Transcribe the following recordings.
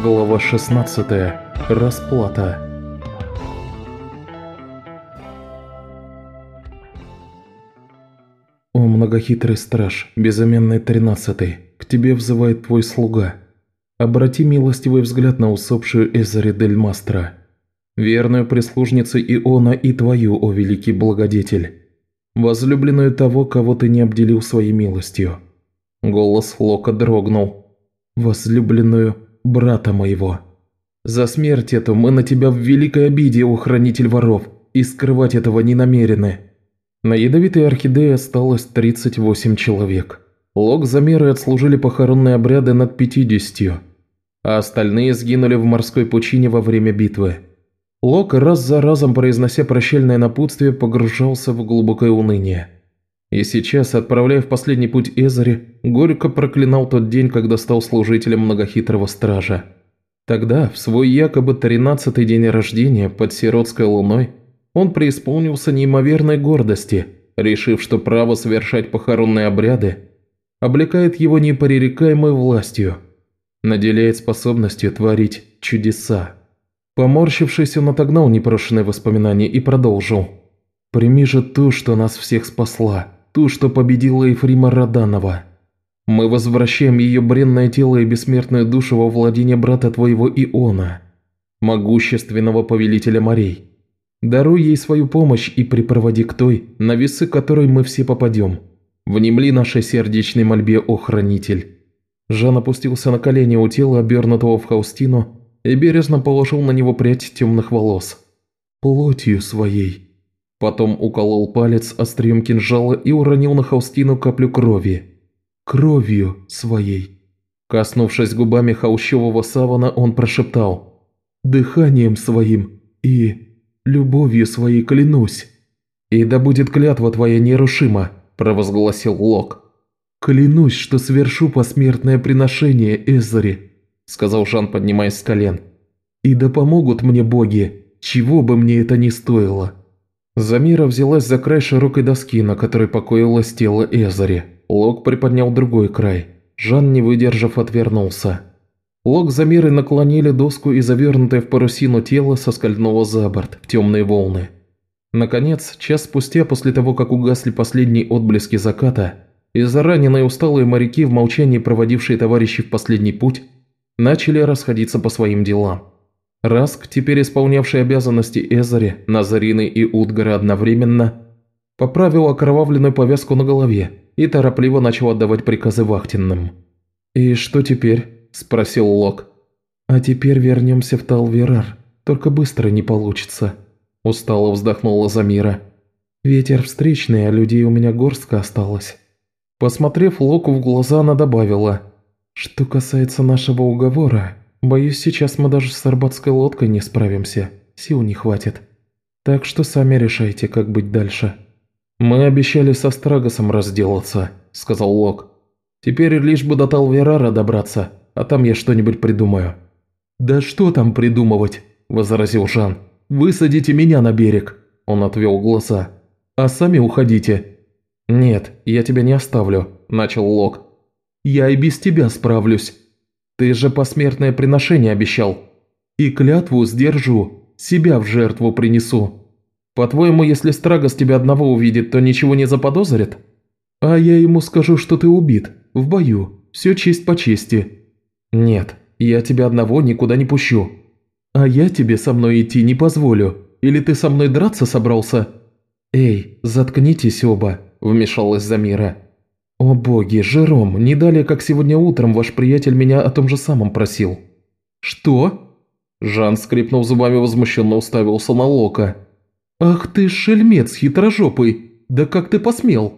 Глава 16. Расплата. О, многохитрый страж, безыменный тринадцатый, к тебе взывает твой слуга. Обрати милостивый взгляд на усопшую Эзари Дель Мастро, верную прислужницу Иона и твою, о великий благодетель, возлюбленную того, кого ты не обделил своей милостью. Голос Лока дрогнул. Возлюбленную брата моего. За смерть эту мы на тебя в великой обиде, о хранитель воров, и скрывать этого не намерены. На ядовитой орхидее осталось 38 человек. Лог замеры отслужили похоронные обряды над 50, а остальные сгинули в морской пучине во время битвы. Лок, раз за разом произнося прощальное напутствие, погружался в глубокое уныние. И сейчас, отправляя в последний путь Эзари, горько проклинал тот день, когда стал служителем многохитрого стража. Тогда, в свой якобы тринадцатый день рождения под сиротской луной, он преисполнился неимоверной гордости, решив, что право совершать похоронные обряды облекает его непоререкаемой властью, наделяет способностью творить чудеса. Поморщившись, он отогнал непрошенные воспоминания и продолжил. «Прими же ту, что нас всех спасла, ту, что победила Ефрима Роданова. Мы возвращаем ее бренное тело и бессмертную душу во владение брата твоего Иона, могущественного повелителя морей. Даруй ей свою помощь и припроводи к той, на весы которой мы все попадем. Внемли нашей сердечной мольбе, о хранитель». Жан опустился на колени у тела, обернутого в хаустину, и бережно положил на него прядь темных волос. «Плотью своей», Потом уколол палец острием кинжала и уронил на Хаустину каплю крови. Кровью своей. Коснувшись губами хаущевого савана, он прошептал. «Дыханием своим и любовью своей клянусь». «И да будет клятва твоя нерушима», – провозгласил Лок. «Клянусь, что совершу посмертное приношение Эзари», – сказал Жан, поднимаясь с колен. «И да помогут мне боги, чего бы мне это ни стоило». Замира взялась за край широкой доски, на которой покоилось тело Эзари. Лок приподнял другой край. Жан, не выдержав, отвернулся. Лок Замиры наклонили доску и завернутое в парусину тело соскользнуло за борт, в темные волны. Наконец, час спустя, после того, как угасли последние отблески заката, из-за раненые усталые моряки, в молчании проводившие товарищей в последний путь, начали расходиться по своим делам. Раск, теперь исполнявший обязанности Эзари, Назарины и Утгара одновременно, поправил окровавленную повязку на голове и торопливо начал отдавать приказы вахтенным. «И что теперь?» – спросил Лок. «А теперь вернемся в Талверар, только быстро не получится», – устало вздохнула Замира. «Ветер встречный, а людей у меня горстка осталось». Посмотрев Локу в глаза, она добавила, «Что касается нашего уговора, Боюсь, сейчас мы даже с арбатской лодкой не справимся, сил не хватит. Так что сами решайте, как быть дальше». «Мы обещали со Страгосом разделаться», – сказал Лок. «Теперь лишь бы до Талверара добраться, а там я что-нибудь придумаю». «Да что там придумывать?» – возразил Жан. «Высадите меня на берег», – он отвел глаза. «А сами уходите». «Нет, я тебя не оставлю», – начал Лок. «Я и без тебя справлюсь», ты же посмертное приношение обещал. И клятву сдержу, себя в жертву принесу. По-твоему, если Страгос тебя одного увидит, то ничего не заподозрит? А я ему скажу, что ты убит, в бою, все честь по чести. Нет, я тебя одного никуда не пущу. А я тебе со мной идти не позволю. Или ты со мной драться собрался? Эй, заткнитесь оба, вмешалась Замира. «О боги, Жером, не далее, как сегодня утром ваш приятель меня о том же самом просил». «Что?» Жан, скрипнув зубами, возмущенно уставился на Лока. «Ах ты шельмец хитрожопый! Да как ты посмел?»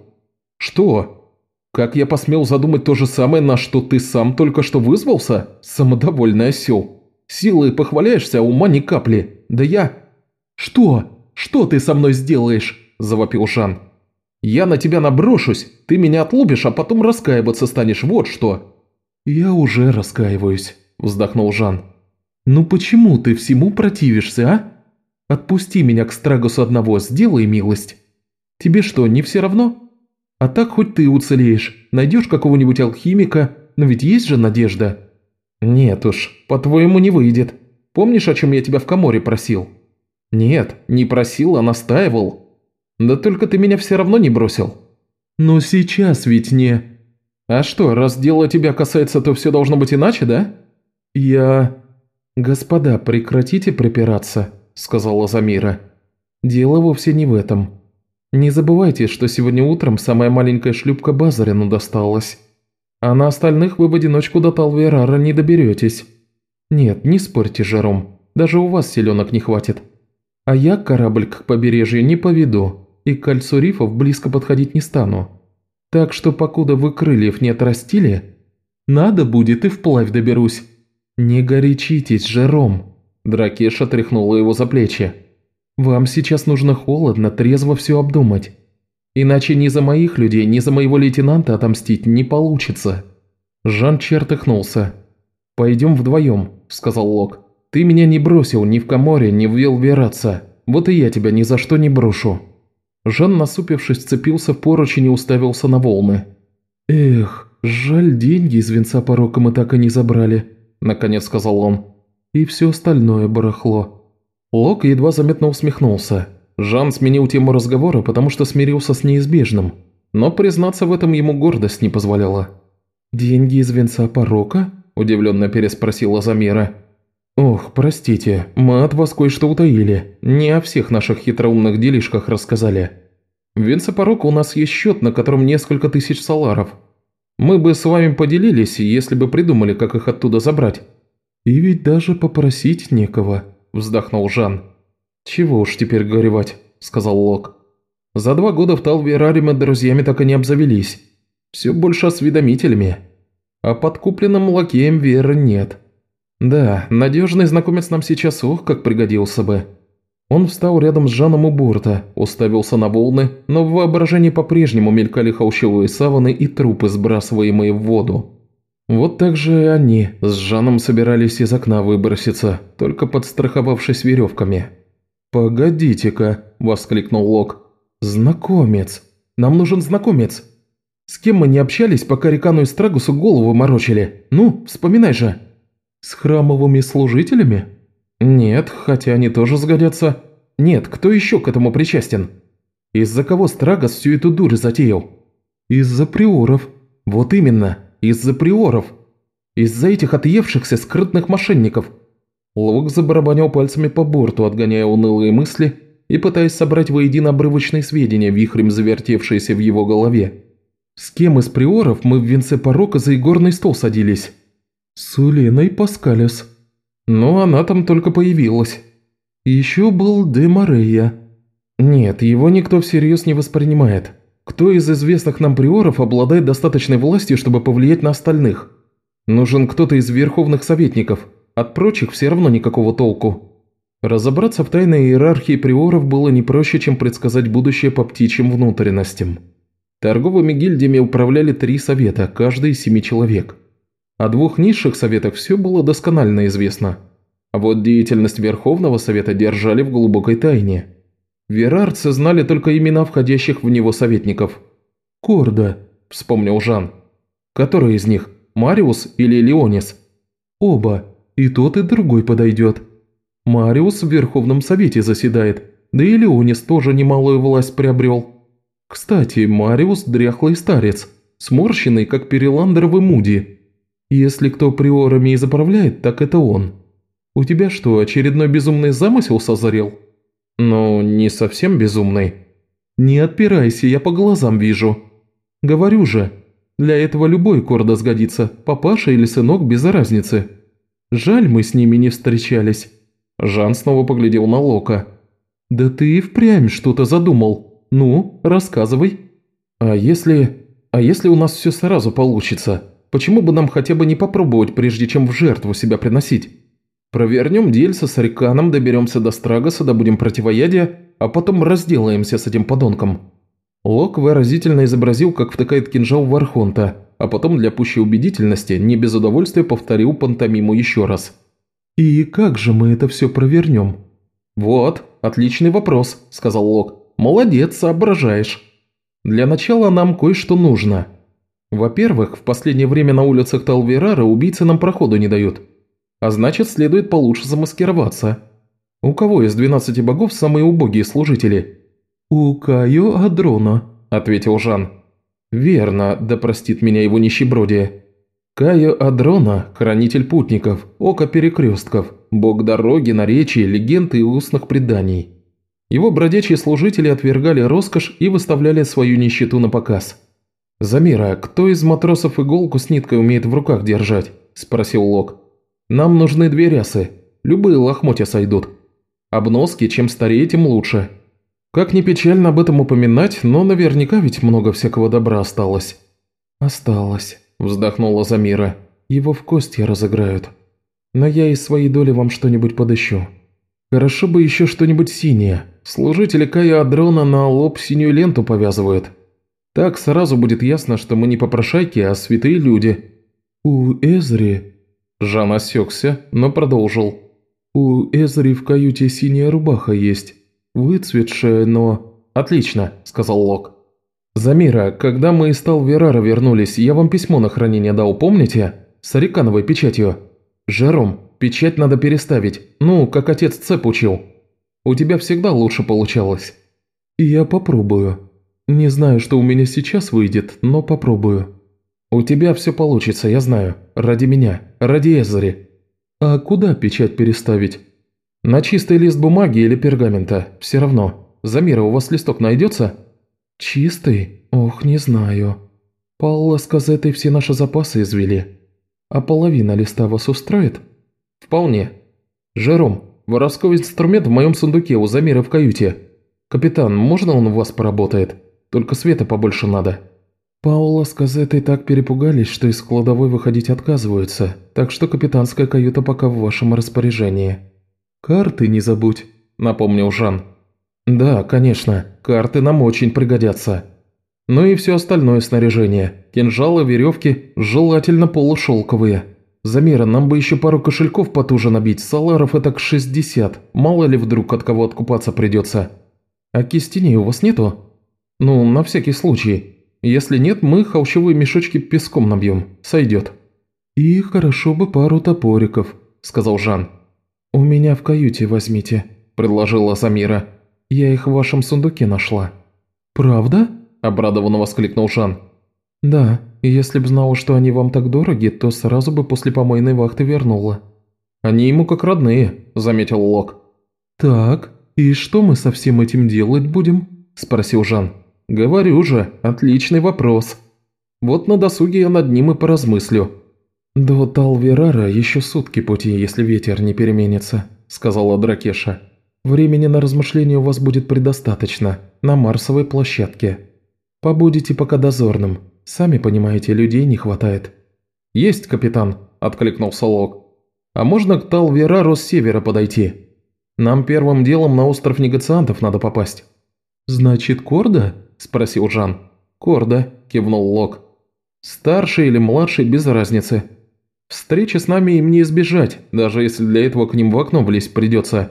«Что? Как я посмел задумать то же самое, на что ты сам только что вызвался? Самодовольный осел. Силой похваляешься, а ума ни капли. Да я...» «Что? Что ты со мной сделаешь?» – завопил Жан. Я на тебя наброшусь, ты меня отлупишь, а потом раскаиваться станешь, вот что». «Я уже раскаиваюсь», – вздохнул Жан. «Ну почему ты всему противишься, а? Отпусти меня к Страгусу одного, сделай милость. Тебе что, не все равно? А так хоть ты уцелеешь, найдешь какого-нибудь алхимика, но ведь есть же надежда». «Нет уж, по-твоему не выйдет. Помнишь, о чем я тебя в коморе просил?» «Нет, не просил, а настаивал. Да только ты меня все равно не бросил». «Но сейчас ведь не...» «А что, раз дело тебя касается, то все должно быть иначе, да?» «Я...» «Господа, прекратите припираться», – сказала Замира. «Дело вовсе не в этом. Не забывайте, что сегодня утром самая маленькая шлюпка Базарину досталась. А на остальных вы в одиночку до Талверара не доберетесь. Нет, не спорьте, Жером, даже у вас селенок не хватит. А я корабль к побережью не поведу, и к кольцу рифов близко подходить не стану. Так что, покуда вы крыльев не отрастили, надо будет и вплавь доберусь. Не горячитесь, Жером. Дракеша тряхнула его за плечи. Вам сейчас нужно холодно, трезво все обдумать. Иначе ни за моих людей, ни за моего лейтенанта отомстить не получится». Жан чертыхнулся. «Пойдем вдвоем», – сказал Лок. «Ты меня не бросил ни в Каморе, ни в Вилвераца. Вот и я тебя ни за что не брошу». Жан, насупившись, цепился в поручень и уставился на волны. «Эх, жаль, деньги из венца порока мы так и не забрали», – наконец сказал он. «И все остальное барахло». Лок едва заметно усмехнулся. Жан сменил тему разговора, потому что смирился с неизбежным. Но признаться в этом ему гордость не позволяла. «Деньги из венца порока?» – удивленно переспросила Замира. «Ох, простите, мы от вас кое-что утаили. Не о всех наших хитроумных делишках рассказали. В у нас есть счет, на котором несколько тысяч саларов. Мы бы с вами поделились, если бы придумали, как их оттуда забрать». «И ведь даже попросить некого», вздохнул Жан. «Чего уж теперь горевать», – сказал Лок. «За два года в Талвераре мы друзьями так и не обзавелись. Все больше осведомителями. А подкупленным лакеем веры нет. Да, надежный знакомец нам сейчас ох, как пригодился бы». Он встал рядом с Жаном у борта, уставился на волны, но в воображении по-прежнему мелькали холщовые саваны и трупы, сбрасываемые в воду. Вот так же они с Жаном собирались из окна выброситься, только подстраховавшись веревками. «Погодите-ка», – воскликнул Лок. «Знакомец! Нам нужен знакомец! С кем мы не общались, пока Рикану и Страгусу голову морочили? Ну, вспоминай же!» «С храмовыми служителями?» «Нет, хотя они тоже сгодятся. Нет, кто еще к этому причастен?» «Из-за кого Страгос всю эту дурь затеял?» «Из-за приоров. Вот именно. Из-за приоров. Из-за этих отъевшихся скрытных мошенников. Лок забарабанил пальцами по борту, отгоняя унылые мысли и пытаясь собрать воедино обрывочные сведения, вихрем завертевшиеся в его голове. С кем из приоров мы в венце порока за игорный стол садились? С Уленой Паскалес. Но она там только появилась. Еще был Де Морея. Нет, его никто всерьез не воспринимает. Кто из известных нам приоров обладает достаточной властью, чтобы повлиять на остальных? Нужен кто-то из верховных советников. От прочих все равно никакого толку. Разобраться в тайной иерархии приоров было не проще, чем предсказать будущее по птичьим внутренностям. Торговыми гильдиями управляли три совета, каждый из семи человек. О двух низших советах все было досконально известно. А вот деятельность Верховного Совета держали в глубокой тайне – Верарцы знали только имена входящих в него советников. «Корда», – вспомнил Жан. «Который из них, Мариус или Леонис?» «Оба. И тот, и другой подойдет. Мариус в Верховном Совете заседает, да и Леонис тоже немалую власть приобрел. Кстати, Мариус – дряхлый старец, сморщенный, как переландровый Муди. Если кто приорами и заправляет, так это он. У тебя что, очередной безумный замысел созрел?» «Ну, не совсем безумный». «Не отпирайся, я по глазам вижу. Говорю же, для этого любой корда сгодится, папаша или сынок без разницы. Жаль, мы с ними не встречались». Жан снова поглядел на Лока. «Да ты и впрямь что-то задумал. Ну, рассказывай». «А если... а если у нас все сразу получится? Почему бы нам хотя бы не попробовать, прежде чем в жертву себя приносить?» Провернем дельца с Риканом, доберемся до Страгоса, добудем противоядие, а потом разделаемся с этим подонком». Лок выразительно изобразил, как втыкает кинжал в Архонта, а потом для пущей убедительности не без удовольствия повторил пантомиму еще раз. «И как же мы это все провернем?» «Вот, отличный вопрос», – сказал Лок. «Молодец, соображаешь. Для начала нам кое-что нужно. Во-первых, в последнее время на улицах Талверара убийцы нам проходу не дают. А значит, следует получше замаскироваться. У кого из двенадцати богов самые убогие служители?» «У Кайо Адрона», – ответил Жан. «Верно, да простит меня его нищебродие. Кайо Адрона – хранитель путников, око перекрестков, бог дороги, наречий, легенд и устных преданий. Его бродячие служители отвергали роскошь и выставляли свою нищету на показ. «Замира, кто из матросов иголку с ниткой умеет в руках держать?» – спросил Лок. «Нам нужны две рясы. Любые лохмотья сойдут. Обноски, чем старее, тем лучше. Как ни печально об этом упоминать, но наверняка ведь много всякого добра осталось». «Осталось», – вздохнула Замира. «Его в кости разыграют. Но я из своей доли вам что-нибудь подыщу. Хорошо бы еще что-нибудь синее. Служители Кая Адрона на лоб синюю ленту повязывают. Так сразу будет ясно, что мы не попрошайки, а святые люди». «У Эзри...» Жан осекся, но продолжил. «У Эзри в каюте синяя рубаха есть. Выцветшая, но...» «Отлично», – сказал Лок. «Замира, когда мы из Талверара вернулись, я вам письмо на хранение дал, помните? С арикановой печатью. Жером, печать надо переставить. Ну, как отец цеп учил. У тебя всегда лучше получалось». «Я попробую. Не знаю, что у меня сейчас выйдет, но попробую». «У тебя все получится, я знаю. Ради меня. Ради Эзари». «А куда печать переставить?» «На чистый лист бумаги или пергамента. Все равно. Замира, у вас листок найдется?» «Чистый? Ох, не знаю. Паула с Казетой все наши запасы извели. А половина листа вас устроит?» «Вполне. Жером, воровской инструмент в моем сундуке у Замира в каюте. Капитан, можно он у вас поработает? Только света побольше надо». Паула с Казетой так перепугались, что из кладовой выходить отказываются, так что капитанская каюта пока в вашем распоряжении. «Карты не забудь», – напомнил Жан. «Да, конечно, карты нам очень пригодятся. Ну и все остальное снаряжение. Кинжалы, веревки, желательно полушелковые. Замера, нам бы еще пару кошельков потуже набить, саларов это к 60. Мало ли вдруг от кого откупаться придется. А кистеней у вас нету? Ну, на всякий случай. Если нет, мы холщовые мешочки песком набьем. Сойдет. И хорошо бы пару топориков, сказал Жан. У меня в каюте возьмите, предложила Замира. Я их в вашем сундуке нашла. Правда? Обрадованно воскликнул Жан. «Да, если б знала, что они вам так дороги, то сразу бы после помойной вахты вернула». «Они ему как родные», – заметил Лок. «Так, и что мы со всем этим делать будем?» – спросил Жан. «Говорю же, отличный вопрос. Вот на досуге я над ним и поразмыслю». «До Талверара еще сутки пути, если ветер не переменится», – сказала Дракеша. «Времени на размышления у вас будет предостаточно, на Марсовой площадке. Побудете пока дозорным, Сами понимаете, людей не хватает». «Есть, капитан», – откликнулся Лок. «А можно к Талверару с севера подойти? Нам первым делом на остров негациантов надо попасть». «Значит, Корда?» – спросил Жан. «Корда», – кивнул Лок. «Старший или младший, без разницы. Встречи с нами им не избежать, даже если для этого к ним в окно влезть придется».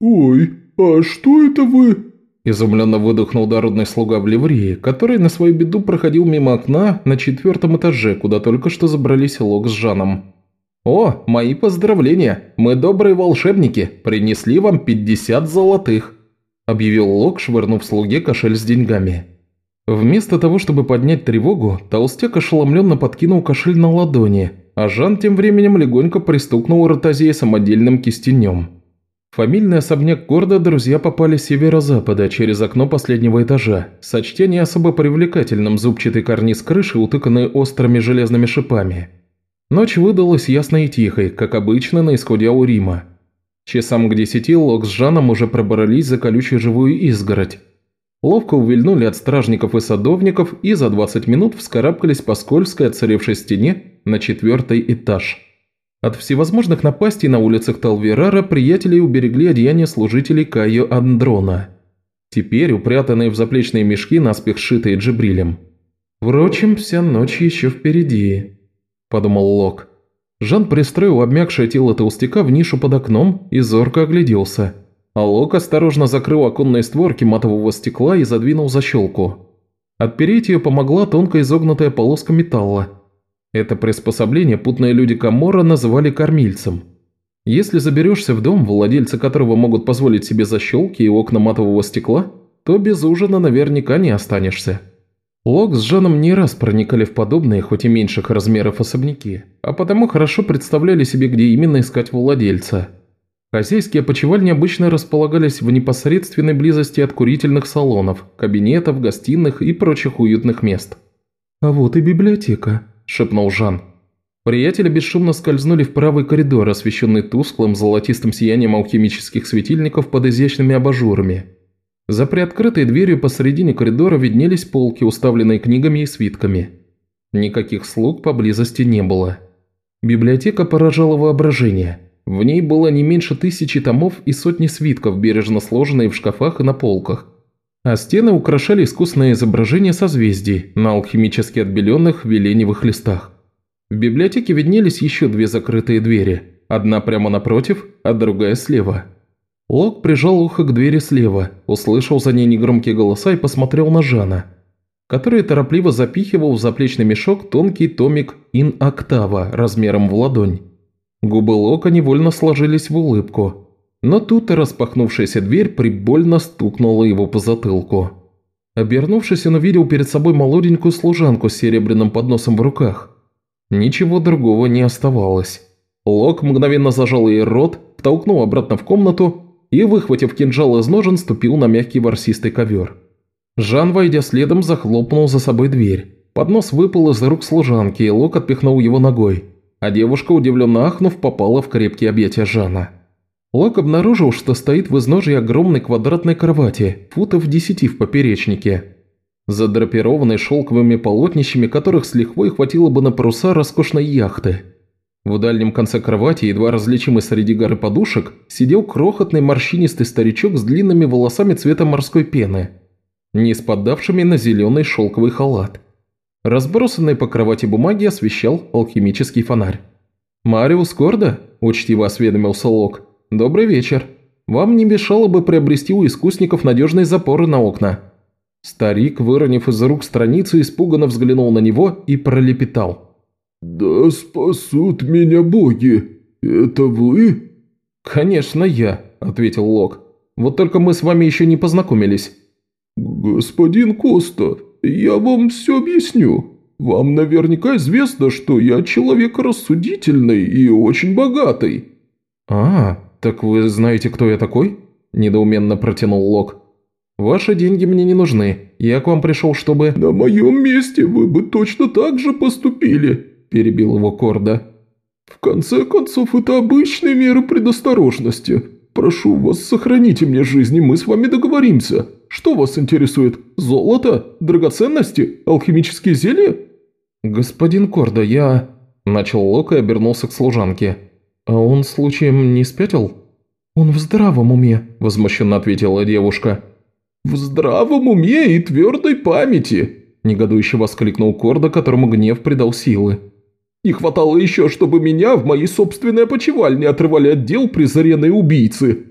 «Ой, а что это вы?» Изумленно выдохнул дородный слуга в ливрее, который на свою беду проходил мимо окна на четвертом этаже, куда только что забрались Лок с Жаном. «О, мои поздравления! Мы добрые волшебники, принесли вам 50 золотых!» объявил Лок, швырнув слуге кошель с деньгами. Вместо того, чтобы поднять тревогу, толстяк ошеломленно подкинул кошель на ладони, а Жан тем временем легонько пристукнул ротозея самодельным кистенем фамильный особняк города друзья попали с северо-запада через окно последнего этажа, сочтя не особо привлекательным зубчатый карниз крыши, утыканный острыми железными шипами. Ночь выдалась ясной и тихой, как обычно на исходе Аурима. Часам к десяти Лок с Жаном уже пробрались за колючую живую изгородь. Ловко увильнули от стражников и садовников и за 20 минут вскарабкались по скользкой отцаревшей стене на четвертый этаж. От всевозможных напастей на улицах Талверара приятели уберегли одеяния служителей Кайо Андрона. Теперь упрятанные в заплечные мешки, наспех сшитые Джибрилем. «Впрочем, вся ночь еще впереди», – подумал Лок. Жан пристроил обмякшее тело толстяка в нишу под окном и зорко огляделся. А Лок осторожно закрыл оконные створки матового стекла и задвинул защелку. Отпереть ее помогла тонко изогнутая полоска металла. Это приспособление путные люди Камора называли кормильцем. Если заберешься в дом, владельцы которого могут позволить себе защелки и окна матового стекла, то без ужина наверняка не останешься. Лок с Жаном не раз проникали в подобные, хоть и меньших размеров особняки, а потому хорошо представляли себе, где именно искать владельца – Хозяйские опочивальни обычно располагались в непосредственной близости от курительных салонов, кабинетов, гостиных и прочих уютных мест. «А вот и библиотека», – шепнул Жан. Приятели бесшумно скользнули в правый коридор, освещенный тусклым золотистым сиянием алхимических светильников под изящными абажурами. За приоткрытой дверью посредине коридора виднелись полки, уставленные книгами и свитками. Никаких слуг поблизости не было. Библиотека поражала воображение – в ней было не меньше тысячи томов и сотни свитков, бережно сложенные в шкафах и на полках. А стены украшали искусные изображения созвездий на алхимически отбеленных веленевых листах. В библиотеке виднелись еще две закрытые двери, одна прямо напротив, а другая слева. Лок прижал ухо к двери слева, услышал за ней негромкие голоса и посмотрел на Жана, который торопливо запихивал в заплечный мешок тонкий томик ин-октава размером в ладонь. Губы Лока невольно сложились в улыбку, но тут распахнувшаяся дверь прибольно стукнула его по затылку. Обернувшись, он увидел перед собой молоденькую служанку с серебряным подносом в руках. Ничего другого не оставалось. Лок мгновенно зажал ей рот, втолкнул обратно в комнату и, выхватив кинжал из ножен, ступил на мягкий ворсистый ковер. Жан, войдя следом, захлопнул за собой дверь. Поднос выпал из рук служанки, и Лок отпихнул его ногой а девушка, удивленно ахнув, попала в крепкие объятия Жана. Лок обнаружил, что стоит в изножье огромной квадратной кровати, футов десяти в поперечнике. Задрапированной шелковыми полотнищами, которых с лихвой хватило бы на паруса роскошной яхты. В дальнем конце кровати, едва различимый среди горы подушек, сидел крохотный морщинистый старичок с длинными волосами цвета морской пены, не спадавшими на зеленый шелковый халат. Разбросанные по кровати бумаги освещал алхимический фонарь. «Мариус Корда?» – учтиво осведомился Лок. «Добрый вечер. Вам не мешало бы приобрести у искусников надежные запоры на окна». Старик, выронив из рук страницу, испуганно взглянул на него и пролепетал. «Да спасут меня боги! Это вы?» «Конечно я», – ответил Лок. «Вот только мы с вами еще не познакомились». «Господин Коста, я вам все объясню. Вам наверняка известно, что я человек рассудительный и очень богатый». «А, так вы знаете, кто я такой?» – недоуменно протянул Лок. «Ваши деньги мне не нужны. Я к вам пришел, чтобы...» «На моем месте вы бы точно так же поступили», – перебил его Корда. «В конце концов, это обычные меры предосторожности. Прошу вас, сохраните мне жизнь, и мы с вами договоримся. Что вас интересует? Золото? Драгоценности? Алхимические зелья?» «Господин Корда, я...» Начал Лок и обернулся к служанке. «А он случаем не спятил?» «Он в здравом уме», – возмущенно ответила девушка. «В здравом уме и твердой памяти», – негодующе воскликнул Корда, которому гнев придал силы. «Не хватало еще, чтобы меня в моей собственной опочивальне отрывали от дел презренные убийцы.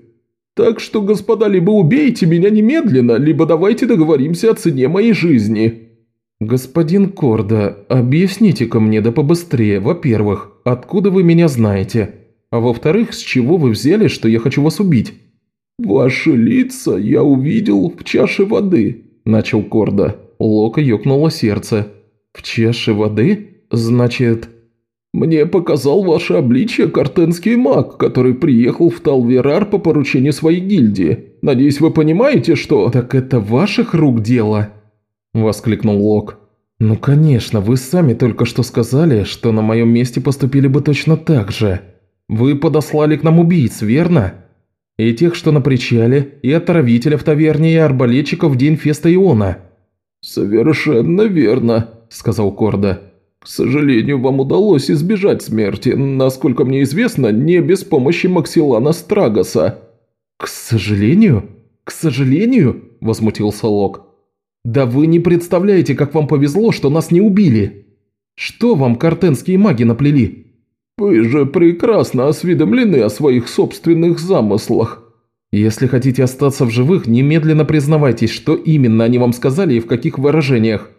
Так что, господа, либо убейте меня немедленно, либо давайте договоримся о цене моей жизни». «Господин Корда, объясните-ка мне да побыстрее, во-первых, откуда вы меня знаете, а во-вторых, с чего вы взяли, что я хочу вас убить?» «Ваши лица я увидел в чаше воды», – начал Корда. Лока ёкнуло сердце. «В чаше воды? Значит...» Мне показал ваше обличье картенский маг, который приехал в Талверар по поручению своей гильдии. Надеюсь, вы понимаете, что...» «Так это ваших рук дело?» – воскликнул Лок. «Ну, конечно, вы сами только что сказали, что на моем месте поступили бы точно так же. Вы подослали к нам убийц, верно? И тех, что на причале, и отравителя в таверне, и арбалетчиков в день феста Иона». «Совершенно верно», – сказал Корда. К сожалению, вам удалось избежать смерти, насколько мне известно, не без помощи Максилана Страгоса». «К сожалению? К сожалению?» – возмутился Лок. «Да вы не представляете, как вам повезло, что нас не убили! Что вам картенские маги наплели?» «Вы же прекрасно осведомлены о своих собственных замыслах». Если хотите остаться в живых, немедленно признавайтесь, что именно они вам сказали и в каких выражениях».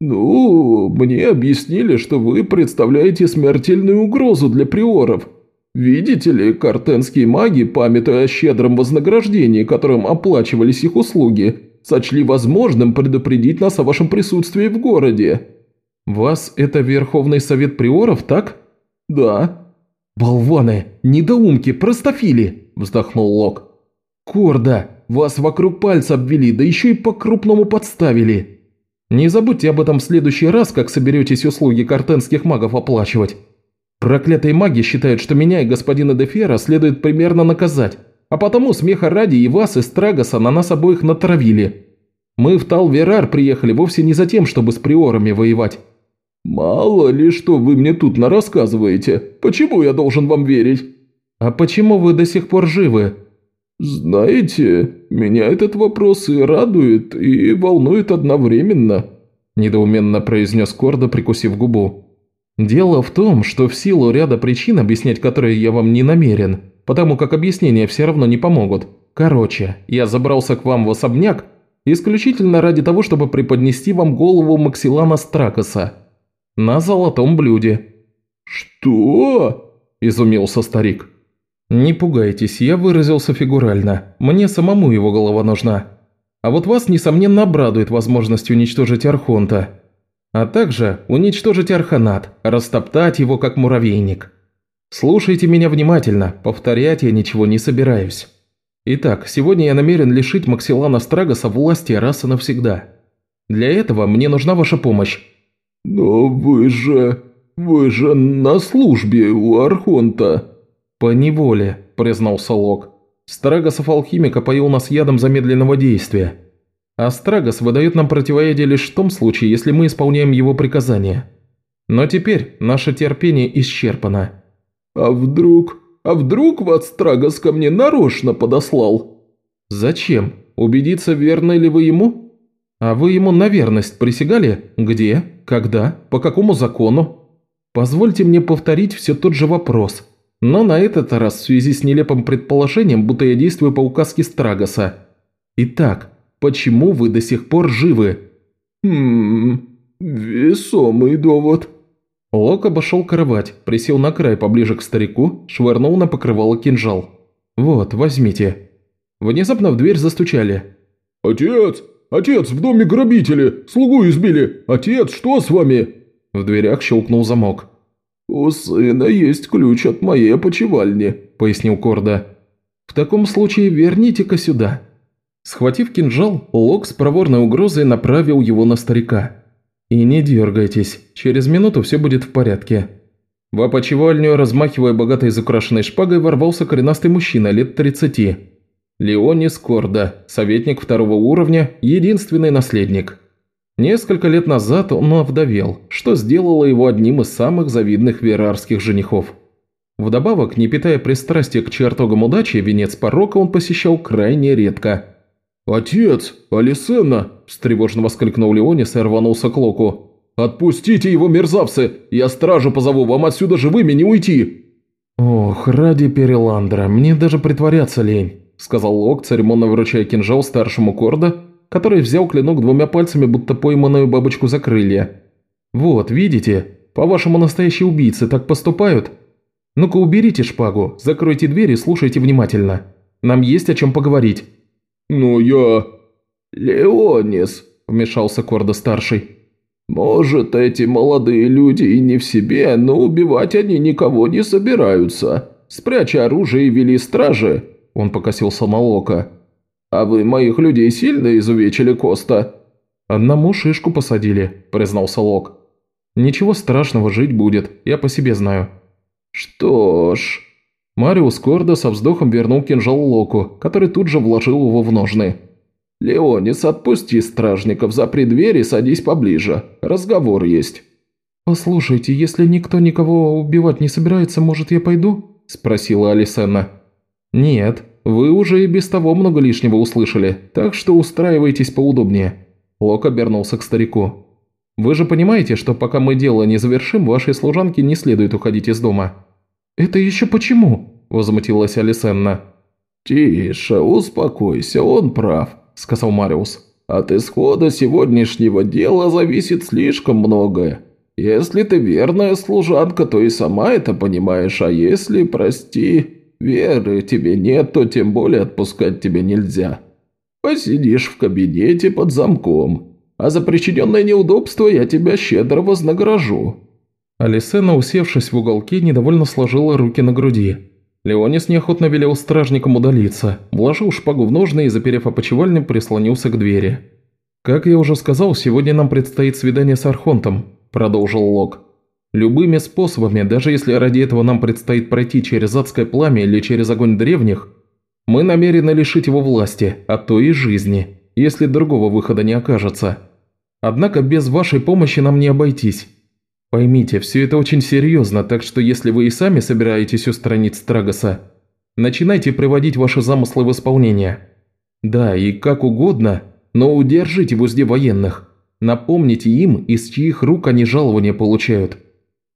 «Ну, мне объяснили, что вы представляете смертельную угрозу для приоров. Видите ли, картенские маги, памятуя о щедром вознаграждении, которым оплачивались их услуги, сочли возможным предупредить нас о вашем присутствии в городе». «Вас это Верховный Совет Приоров, так?» «Да». «Болваны! Недоумки! Простофили!» – вздохнул Лок. «Корда! Вас вокруг пальца обвели, да еще и по-крупному подставили!» «Не забудьте об этом в следующий раз, как соберетесь услуги картенских магов оплачивать. Проклятые маги считают, что меня и господина Дефера следует примерно наказать, а потому смеха ради и вас, и Страгоса на нас обоих натравили. Мы в Талверар приехали вовсе не за тем, чтобы с приорами воевать». «Мало ли, что вы мне тут нарассказываете. Почему я должен вам верить?» «А почему вы до сих пор живы?» «Знаете, меня этот вопрос и радует, и волнует одновременно», – недоуменно произнес Кордо, прикусив губу. «Дело в том, что в силу ряда причин, объяснять которые я вам не намерен, потому как объяснения все равно не помогут. Короче, я забрался к вам в особняк исключительно ради того, чтобы преподнести вам голову Максилана Стракоса» на золотом блюде». «Что?» – изумился старик. «Не пугайтесь, я выразился фигурально. Мне самому его голова нужна. А вот вас, несомненно, обрадует возможность уничтожить Архонта. А также уничтожить Арханат, растоптать его как муравейник. Слушайте меня внимательно, повторять я ничего не собираюсь. Итак, сегодня я намерен лишить Максилана Страгоса власти раз и навсегда. Для этого мне нужна ваша помощь. «Но вы же... вы же на службе у Архонта». «По неволе», – признался Лок. «Страгосов алхимика поил нас ядом замедленного действия. А Страгос выдает нам противоядие лишь в том случае, если мы исполняем его приказания. Но теперь наше терпение исчерпано». «А вдруг... а вдруг вас Страгос ко мне нарочно подослал?» «Зачем? Убедиться, верны ли вы ему?» «А вы ему на верность присягали? Где? Когда? По какому закону?» «Позвольте мне повторить все тот же вопрос, но на этот раз в связи с нелепым предположением, будто я действую по указке Страгоса. Итак, почему вы до сих пор живы?» «Хм... весомый довод». Лок обошел кровать, присел на край поближе к старику, швырнул на покрывало кинжал. «Вот, возьмите». Внезапно в дверь застучали. «Отец!» «Отец, в доме грабители! Слугу избили! Отец, что с вами?» В дверях щелкнул замок. «У сына есть ключ от моей опочивальни», – пояснил Корда. «В таком случае верните-ка сюда». Схватив кинжал, Лок с проворной угрозой направил его на старика. «И не дергайтесь, через минуту все будет в порядке». В опочивальню, размахивая богатой изукрашенной шпагой, ворвался коренастый мужчина лет тридцати. Леонис Корда, советник второго уровня, единственный наследник. Несколько лет назад он овдовел, что сделало его одним из самых завидных верарских женихов. Вдобавок, не питая пристрастия к чертогам удачи, венец порока он посещал крайне редко. «Отец! Алисена!» – встревоженно воскликнул Леонис и рванулся к Локу. «Отпустите его, мерзавцы! Я стражу позову, вам отсюда живыми не уйти!» «Ох, ради Переландра, мне даже притворяться лень!» – сказал Лок, церемонно вручая кинжал старшему Корда, который взял клинок двумя пальцами, будто пойманную бабочку за крылья. «Вот, видите? По-вашему, настоящие убийцы так поступают? Ну-ка уберите шпагу, закройте дверь и слушайте внимательно. Нам есть о чем поговорить». «Ну я...» «Леонис», – вмешался Корда-старший. «Может, эти молодые люди и не в себе, но убивать они никого не собираются. Спрячь оружие и вели стражи, он покосился на Лока. «А вы моих людей сильно изувечили, Коста?» «Одному шишку посадили», – признался Лок. «Ничего страшного, жить будет, я по себе знаю». «Что ж...» Мариус Кордо со вздохом вернул кинжал Локу, который тут же вложил его в ножны. «Леонис, отпусти стражников, запри дверь и садись поближе. Разговор есть». «Послушайте, если никто никого убивать не собирается, может, я пойду?» – спросила Алисена. «Нет, вы уже и без того много лишнего услышали, так что устраивайтесь поудобнее». Лок обернулся к старику. «Вы же понимаете, что пока мы дело не завершим, вашей служанке не следует уходить из дома?» «Это еще почему?» – возмутилась Алисенна. «Тише, успокойся, он прав», – сказал Мариус. «От исхода сегодняшнего дела зависит слишком многое. Если ты верная служанка, то и сама это понимаешь, а если, прости, веры тебе нет, то тем более отпускать тебя нельзя. Посидишь в кабинете под замком, а за причиненное неудобство я тебя щедро вознагражу». Алисена, усевшись в уголке, недовольно сложила руки на груди. Леонис неохотно велел стражникам удалиться, вложил шпагу в ножны и, заперев опочивальный, прислонился к двери. «Как я уже сказал, сегодня нам предстоит свидание с Архонтом», – продолжил Лок. «Любыми способами, даже если ради этого нам предстоит пройти через адское пламя или через огонь древних, мы намерены лишить его власти, а то и жизни, если другого выхода не окажется. Однако без вашей помощи нам не обойтись. Поймите, все это очень серьезно, так что если вы и сами собираетесь устранить Страгоса, начинайте приводить ваши замыслы в исполнение. Да, и как угодно, но удержите в узде военных. Напомните им, из чьих рук они жалования получают».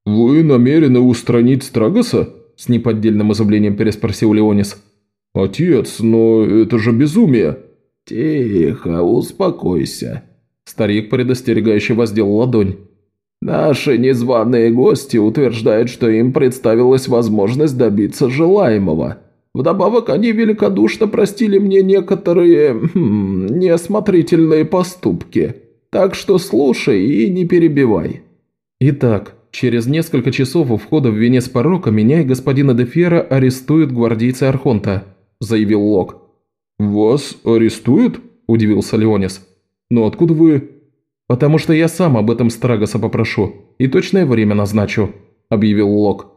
«Вы намерены устранить Страгоса?» – с неподдельным изумлением переспросил Леонис. «Отец, но это же безумие!» «Тихо, успокойся!» Старик предостерегающе воздел ладонь. «Наши незваные гости утверждают, что им представилась возможность добиться желаемого. Вдобавок они великодушно простили мне некоторые... Хм, неосмотрительные поступки. Так что слушай и не перебивай». «Итак, через несколько часов у входа в венец порока меня и господина Дефера арестуют гвардейцы Архонта», – заявил Лок. «Вас арестуют?» – удивился Леонис. «Но откуда вы...» «Потому что я сам об этом Страгоса попрошу и точное время назначу», – объявил Лок.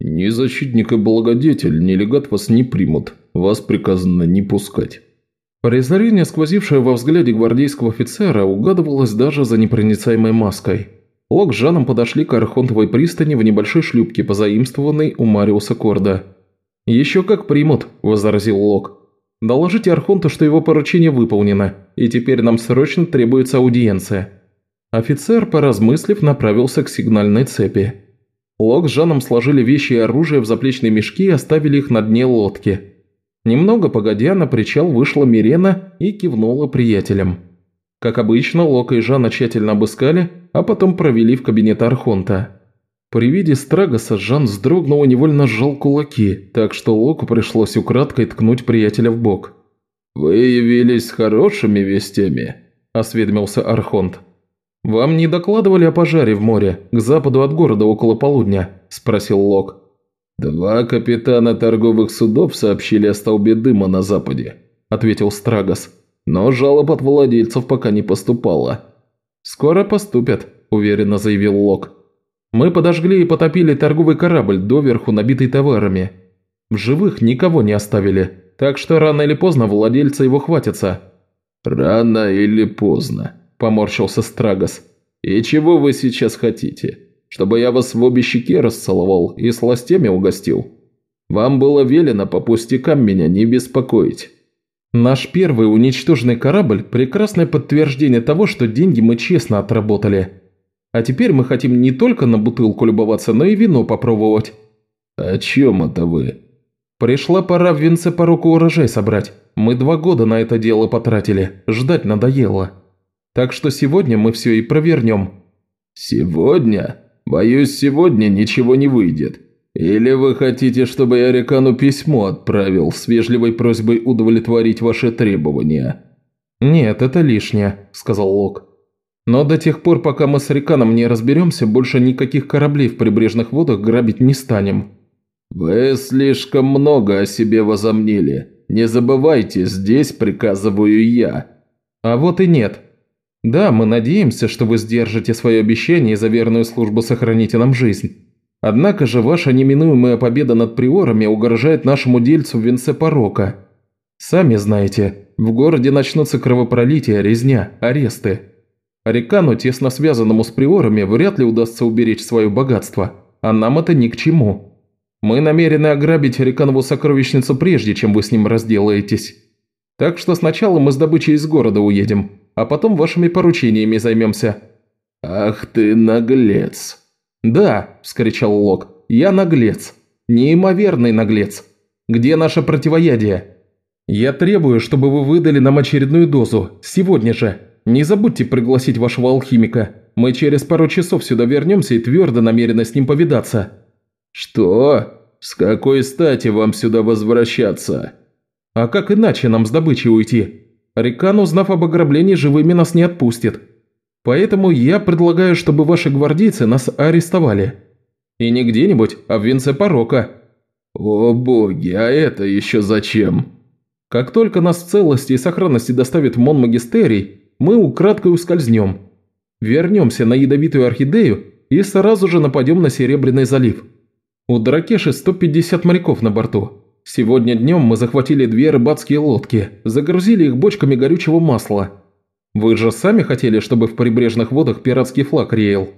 «Ни защитник и благодетель, ни легат вас не примут. Вас приказано не пускать». Презрение, сквозившее во взгляде гвардейского офицера, угадывалось даже за непроницаемой маской. Лок с Жаном подошли к Архонтовой пристани в небольшой шлюпке, позаимствованной у Мариуса Корда. «Еще как примут», – возразил Лок. Доложите Архонту, что его поручение выполнено, и теперь нам срочно требуется аудиенция». Офицер, поразмыслив, направился к сигнальной цепи. Лок с Жаном сложили вещи и оружие в заплечные мешки и оставили их на дне лодки. Немного погодя, на причал вышла Мирена и кивнула приятелям. Как обычно, Лока и Жана тщательно обыскали, а потом провели в кабинет Архонта. При виде Страгоса Жан вздрогнул и невольно сжал кулаки, так что Локу пришлось украдкой ткнуть приятеля в бок. «Вы явились с хорошими вестями», – осведомился Архонт. «Вам не докладывали о пожаре в море, к западу от города около полудня?» – спросил Лок. «Два капитана торговых судов сообщили о столбе дыма на западе», – ответил Страгос. «Но жалоб от владельцев пока не поступало». «Скоро поступят», – уверенно заявил Лок. Мы подожгли и потопили торговый корабль, доверху набитый товарами. В живых никого не оставили, так что рано или поздно владельцы его хватятся». «Рано или поздно», – поморщился Страгос. «И чего вы сейчас хотите? Чтобы я вас в обе щеки расцеловал и сластями угостил? Вам было велено по пустякам меня не беспокоить». «Наш первый уничтоженный корабль – прекрасное подтверждение того, что деньги мы честно отработали», а теперь мы хотим не только на бутылку любоваться, но и вино попробовать». «О чем это вы?» «Пришла пора в венце пороку урожай собрать. Мы два года на это дело потратили. Ждать надоело. Так что сегодня мы все и провернем». «Сегодня? Боюсь, сегодня ничего не выйдет. Или вы хотите, чтобы я Рекану письмо отправил с вежливой просьбой удовлетворить ваши требования?» «Нет, это лишнее», – сказал Лок. Но до тех пор, пока мы с Риканом не разберемся, больше никаких кораблей в прибрежных водах грабить не станем». «Вы слишком много о себе возомнили. Не забывайте, здесь приказываю я». «А вот и нет. Да, мы надеемся, что вы сдержите свое обещание за верную службу сохраните нам жизнь. Однако же ваша неминуемая победа над приорами угрожает нашему дельцу в венце порока. Сами знаете, в городе начнутся кровопролития, резня, аресты». Рикану, тесно связанному с приорами, вряд ли удастся уберечь свое богатство, а нам это ни к чему. Мы намерены ограбить Риканову сокровищницу прежде, чем вы с ним разделаетесь. Так что сначала мы с добычей из города уедем, а потом вашими поручениями займемся». «Ах ты наглец!» «Да», – вскричал Лок, я наглец. Неимоверный наглец. Где наше противоядие? Я требую, чтобы вы выдали нам очередную дозу. Сегодня же. Не забудьте пригласить вашего алхимика. Мы через пару часов сюда вернемся и твердо намерены с ним повидаться». «Что? С какой стати вам сюда возвращаться?» «А как иначе нам с добычей уйти? Рикан, узнав об ограблении, живыми нас не отпустит. Поэтому я предлагаю, чтобы ваши гвардейцы нас арестовали. И не где-нибудь, а в венце порока». «О боги, а это еще зачем?» «Как только нас в целости и сохранности доставят в Монмагистерий, мы украдкой ускользнем. Вернемся на ядовитую орхидею и сразу же нападем на Серебряный залив. У Дракеши 150 моряков на борту. Сегодня днем мы захватили две рыбацкие лодки, загрузили их бочками горючего масла. Вы же сами хотели, чтобы в прибрежных водах пиратский флаг реял.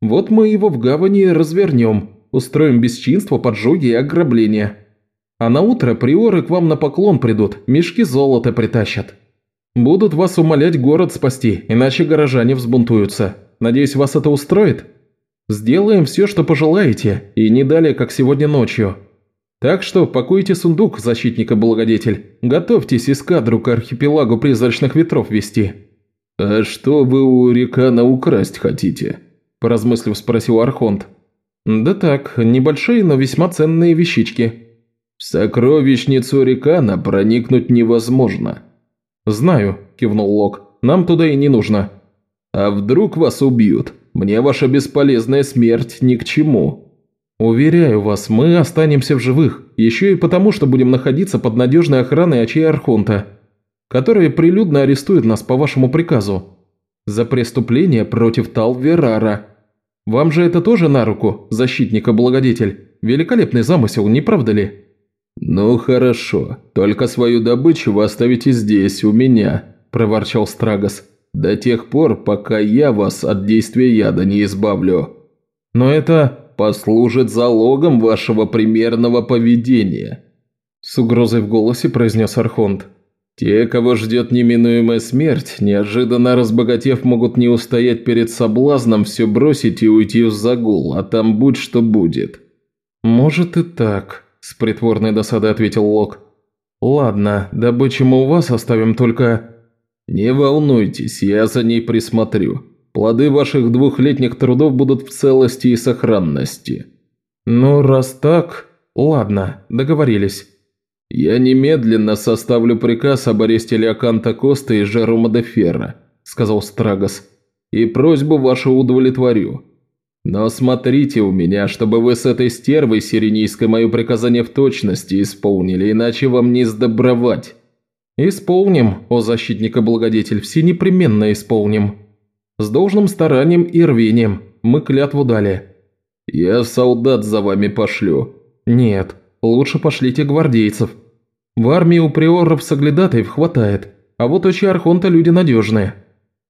Вот мы его в гавани развернем, устроим бесчинство, поджоги и ограбления. А на утро приоры к вам на поклон придут, мешки золота притащат. Будут вас умолять город спасти, иначе горожане взбунтуются. Надеюсь, вас это устроит? Сделаем все, что пожелаете, и не далее, как сегодня ночью. Так что пакуйте сундук, защитника-благодетель. Готовьтесь эскадру к архипелагу призрачных ветров вести». «А что вы у Рекана украсть хотите?» – поразмыслив спросил Архонт. «Да так, небольшие, но весьма ценные вещички». «В сокровищницу Рекана проникнуть невозможно. «Знаю», – кивнул Лок. «Нам туда и не нужно». «А вдруг вас убьют? Мне ваша бесполезная смерть ни к чему». «Уверяю вас, мы останемся в живых, еще и потому, что будем находиться под надежной охраной очей Архонта, которые прилюдно арестуют нас по вашему приказу. За преступление против Талверара. Вам же это тоже на руку, защитника-благодетель? Великолепный замысел, не правда ли?» «Ну хорошо, только свою добычу вы оставите здесь, у меня», – проворчал Страгос. «До тех пор, пока я вас от действия яда не избавлю». «Но это...» «Послужит залогом вашего примерного поведения», – с угрозой в голосе произнес Архонт. «Те, кого ждет неминуемая смерть, неожиданно разбогатев, могут не устоять перед соблазном все бросить и уйти в загул, а там будь что будет». «Может и так», с притворной досадой ответил Лок. «Ладно, добычу мы у вас оставим только...» «Не волнуйтесь, я за ней присмотрю. Плоды ваших двухлетних трудов будут в целости и сохранности». «Ну, раз так, ладно, договорились». «Я немедленно составлю приказ об аресте Леоканта Коста и Жерома де Ферра», – сказал Страгос. «И просьбу вашу удовлетворю. Но смотрите у меня, чтобы вы с этой стервой сиренийской мое приказание в точности исполнили, иначе вам не сдобровать». «Исполним, о защитника-благодетель, все непременно исполним. С должным старанием и рвением. Мы клятву дали». «Я солдат за вами пошлю». «Нет, лучше пошлите гвардейцев. В армии у приоров соглядатаев хватает, а вот очи Архонта люди надежные.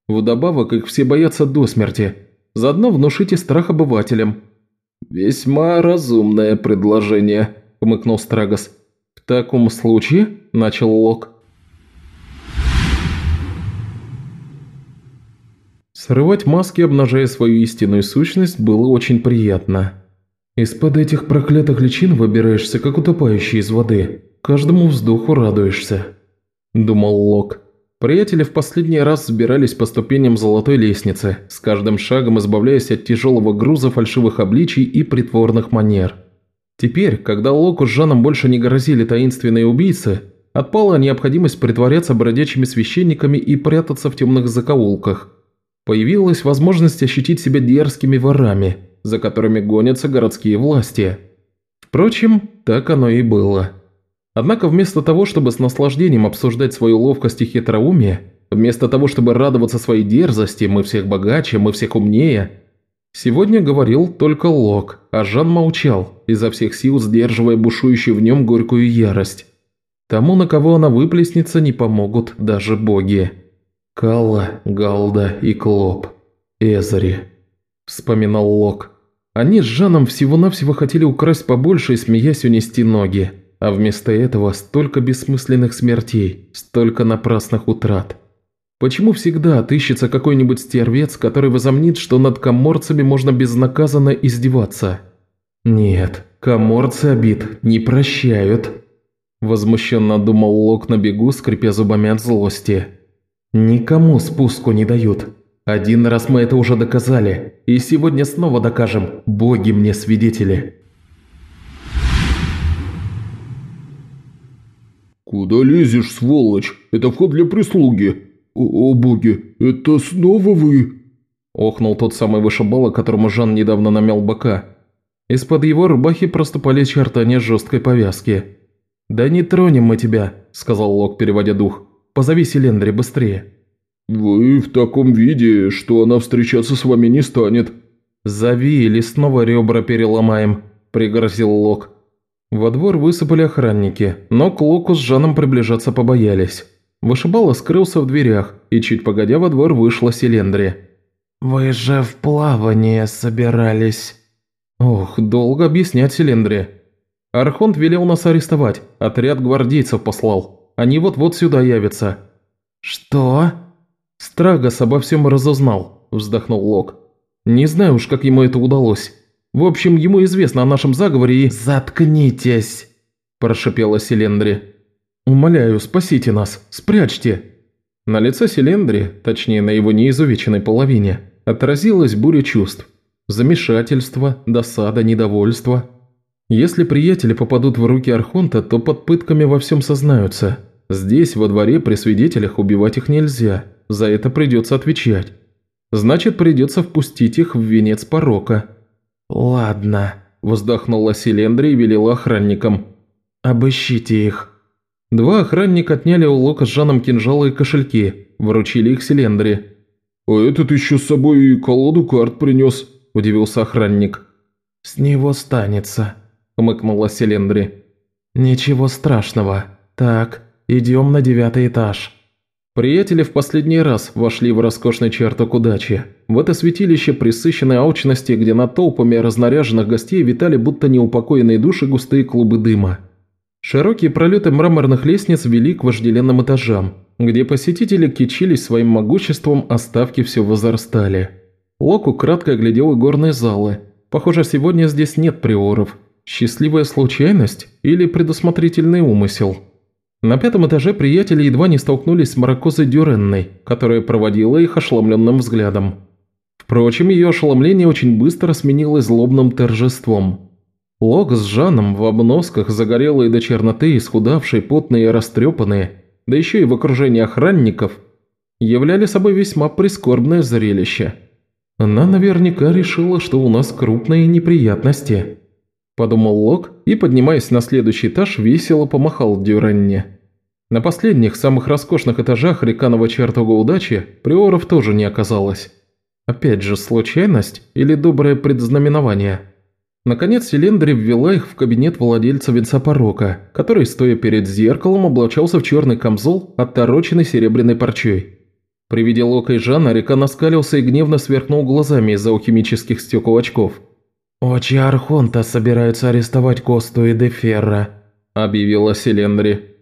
Вдобавок их все боятся до смерти». Заодно внушите страх обывателям». «Весьма разумное предложение», – хмыкнул Страгос. «В таком случае», – начал Лок. Срывать маски, обнажая свою истинную сущность, было очень приятно. «Из-под этих проклятых личин выбираешься, как утопающий из воды. Каждому вздоху радуешься», – думал Лок. Приятели в последний раз взбирались по ступеням золотой лестницы, с каждым шагом избавляясь от тяжелого груза фальшивых обличий и притворных манер. Теперь, когда Локу с Жаном больше не грозили таинственные убийцы, отпала необходимость притворяться бродячими священниками и прятаться в темных закоулках. Появилась возможность ощутить себя дерзкими ворами, за которыми гонятся городские власти. Впрочем, так оно и было. Однако вместо того, чтобы с наслаждением обсуждать свою ловкость и хитроумие, вместо того, чтобы радоваться своей дерзости, мы всех богаче, мы всех умнее, сегодня говорил только Лок, а Жан молчал, изо всех сил сдерживая бушующую в нем горькую ярость. Тому, на кого она выплеснется, не помогут даже боги. Калла, Галда и Клоп. Эзари. Вспоминал Лок. Они с Жаном всего-навсего хотели украсть побольше и, смеясь, унести ноги. А вместо этого столько бессмысленных смертей, столько напрасных утрат. Почему всегда отыщется какой-нибудь стервец, который возомнит, что над коморцами можно безнаказанно издеваться? «Нет, коморцы обид не прощают», – возмущенно думал Лок на бегу, скрипя зубами от злости. «Никому спуску не дают. Один раз мы это уже доказали, и сегодня снова докажем, боги мне свидетели». «Куда лезешь, сволочь? Это вход для прислуги. О, о боги, это снова вы?» Охнул тот самый вышибала, которому Жан недавно намял бока. Из-под его рубахи проступали чертания жесткой повязки. «Да не тронем мы тебя», – сказал Лок, переводя дух. «Позови Селендри быстрее». «Вы в таком виде, что она встречаться с вами не станет». «Зови или снова ребра переломаем», – пригрозил Лок. Во двор высыпали охранники, но к Локу с Жаном приближаться побоялись. Вышибала скрылся в дверях, и чуть погодя во двор вышла Селендри. «Вы же в плавание собирались». Ох, долго объяснять Селендре. Архонт велел нас арестовать, отряд гвардейцев послал. Они вот-вот сюда явятся. Что? Страгос обо всем разузнал, вздохнул Лок. Не знаю уж, как ему это удалось. В общем, ему известно о нашем заговоре и... «Заткнитесь!» – прошипела Селендри. «Умоляю, спасите нас, спрячьте!» На лице Селендри, точнее на его неизувеченной половине, отразилась буря чувств. Замешательство, досада, недовольство. Если приятели попадут в руки Архонта, то под пытками во всем сознаются. Здесь, во дворе, при свидетелях убивать их нельзя. За это придется отвечать. Значит, придется впустить их в венец порока. «Ладно», – вздохнула Селендри и велела охранникам. «Обыщите их». Два охранника отняли у Лока с Жаном кинжалы и кошельки, вручили их Селендри. «А этот еще с собой колоду карт принес», удивился охранник. «С него станется», – хмыкнула Селендри. «Ничего страшного. Так, идем на девятый этаж». Приятели в последний раз вошли в роскошный чертог удачи. В это святилище присыщенной алчности, где над толпами разнаряженных гостей витали будто неупокоенные души густые клубы дыма. Широкие пролеты мраморных лестниц вели к вожделенным этажам, где посетители кичились своим могуществом, а ставки все возрастали. Локу кратко оглядел игорные залы. Похоже, сегодня здесь нет приоров. Счастливая случайность или предусмотрительный умысел? На пятом этаже приятели едва не столкнулись с Маракозой Дюренной, которая проводила их ошеломленным взглядом. Впрочем, ее ошеломление очень быстро сменилось злобным торжеством. Лок с Жаном в обносках, загорелые до черноты, исхудавшие, потные и растрепанные, да еще и в окружении охранников, являли собой весьма прискорбное зрелище – «Она наверняка решила, что у нас крупные неприятности», – подумал Лок и, поднимаясь на следующий этаж, весело помахал Дюренне. На последних, самых роскошных этажах реканова чертога удачи приоров тоже не оказалось. Опять же, случайность или доброе предзнаменование? Наконец, Селендри ввела их в кабинет владельца венца порока, который, стоя перед зеркалом, облачался в черный камзол, оттороченный серебряной парчой. При виде Лока и Жана река наскалился и гневно сверкнул глазами из-за алхимических стекол очков. «Очи Архонта собираются арестовать Косту и Деферра», – объявила Селендри.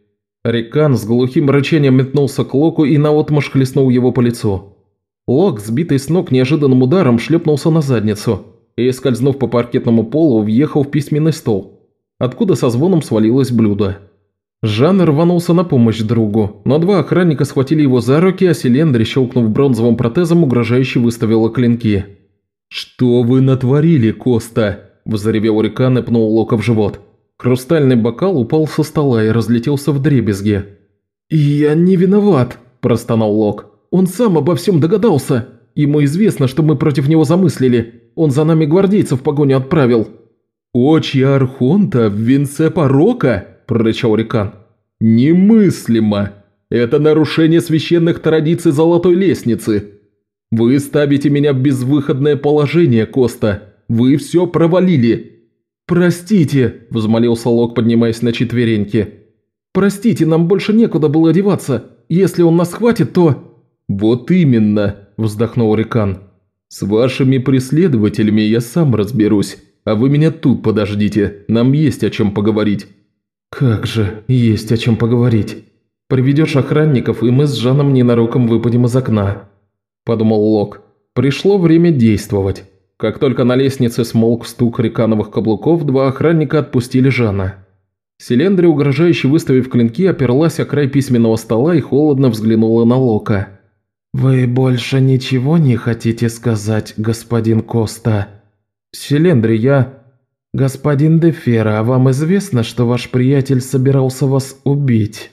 Рекан с глухим рычанием метнулся к Локу и наотмашь хлестнул его по лицу. Лок, сбитый с ног неожиданным ударом, шлепнулся на задницу и, скользнув по паркетному полу, въехал в письменный стол, откуда со звоном свалилось блюдо. Жан рванулся на помощь другу, но два охранника схватили его за руки, а Селендри, щелкнув бронзовым протезом, угрожающе выставила клинки. «Что вы натворили, Коста?» – взревел Рикан и пнул Лока в живот. Хрустальный бокал упал со стола и разлетелся в дребезги. «Я не виноват», – простонал Лок. «Он сам обо всем догадался. Ему известно, что мы против него замыслили. Он за нами гвардейцев в погоню отправил». «Очи Архонта в венце порока?» – прорычал Рикан. «Немыслимо! Это нарушение священных традиций Золотой Лестницы. Вы ставите меня в безвыходное положение, Коста. Вы все провалили». «Простите», – взмолился Лок, поднимаясь на четвереньки. «Простите, нам больше некуда было одеваться. Если он нас хватит, то...» «Вот именно», – вздохнул Рикан. «С вашими преследователями я сам разберусь, а вы меня тут подождите, нам есть о чем поговорить». «Как же, есть о чем поговорить. Приведешь охранников, и мы с Жаном ненароком выпадем из окна», – подумал Лок. «Пришло время действовать. Как только на лестнице смолк стук рекановых каблуков, два охранника отпустили Жана. Селендри, угрожающе выставив клинки, оперлась о край письменного стола и холодно взглянула на Лока. «Вы больше ничего не хотите сказать, господин Коста?» «Селендри, я...» «Господин Дефера, а вам известно, что ваш приятель собирался вас убить?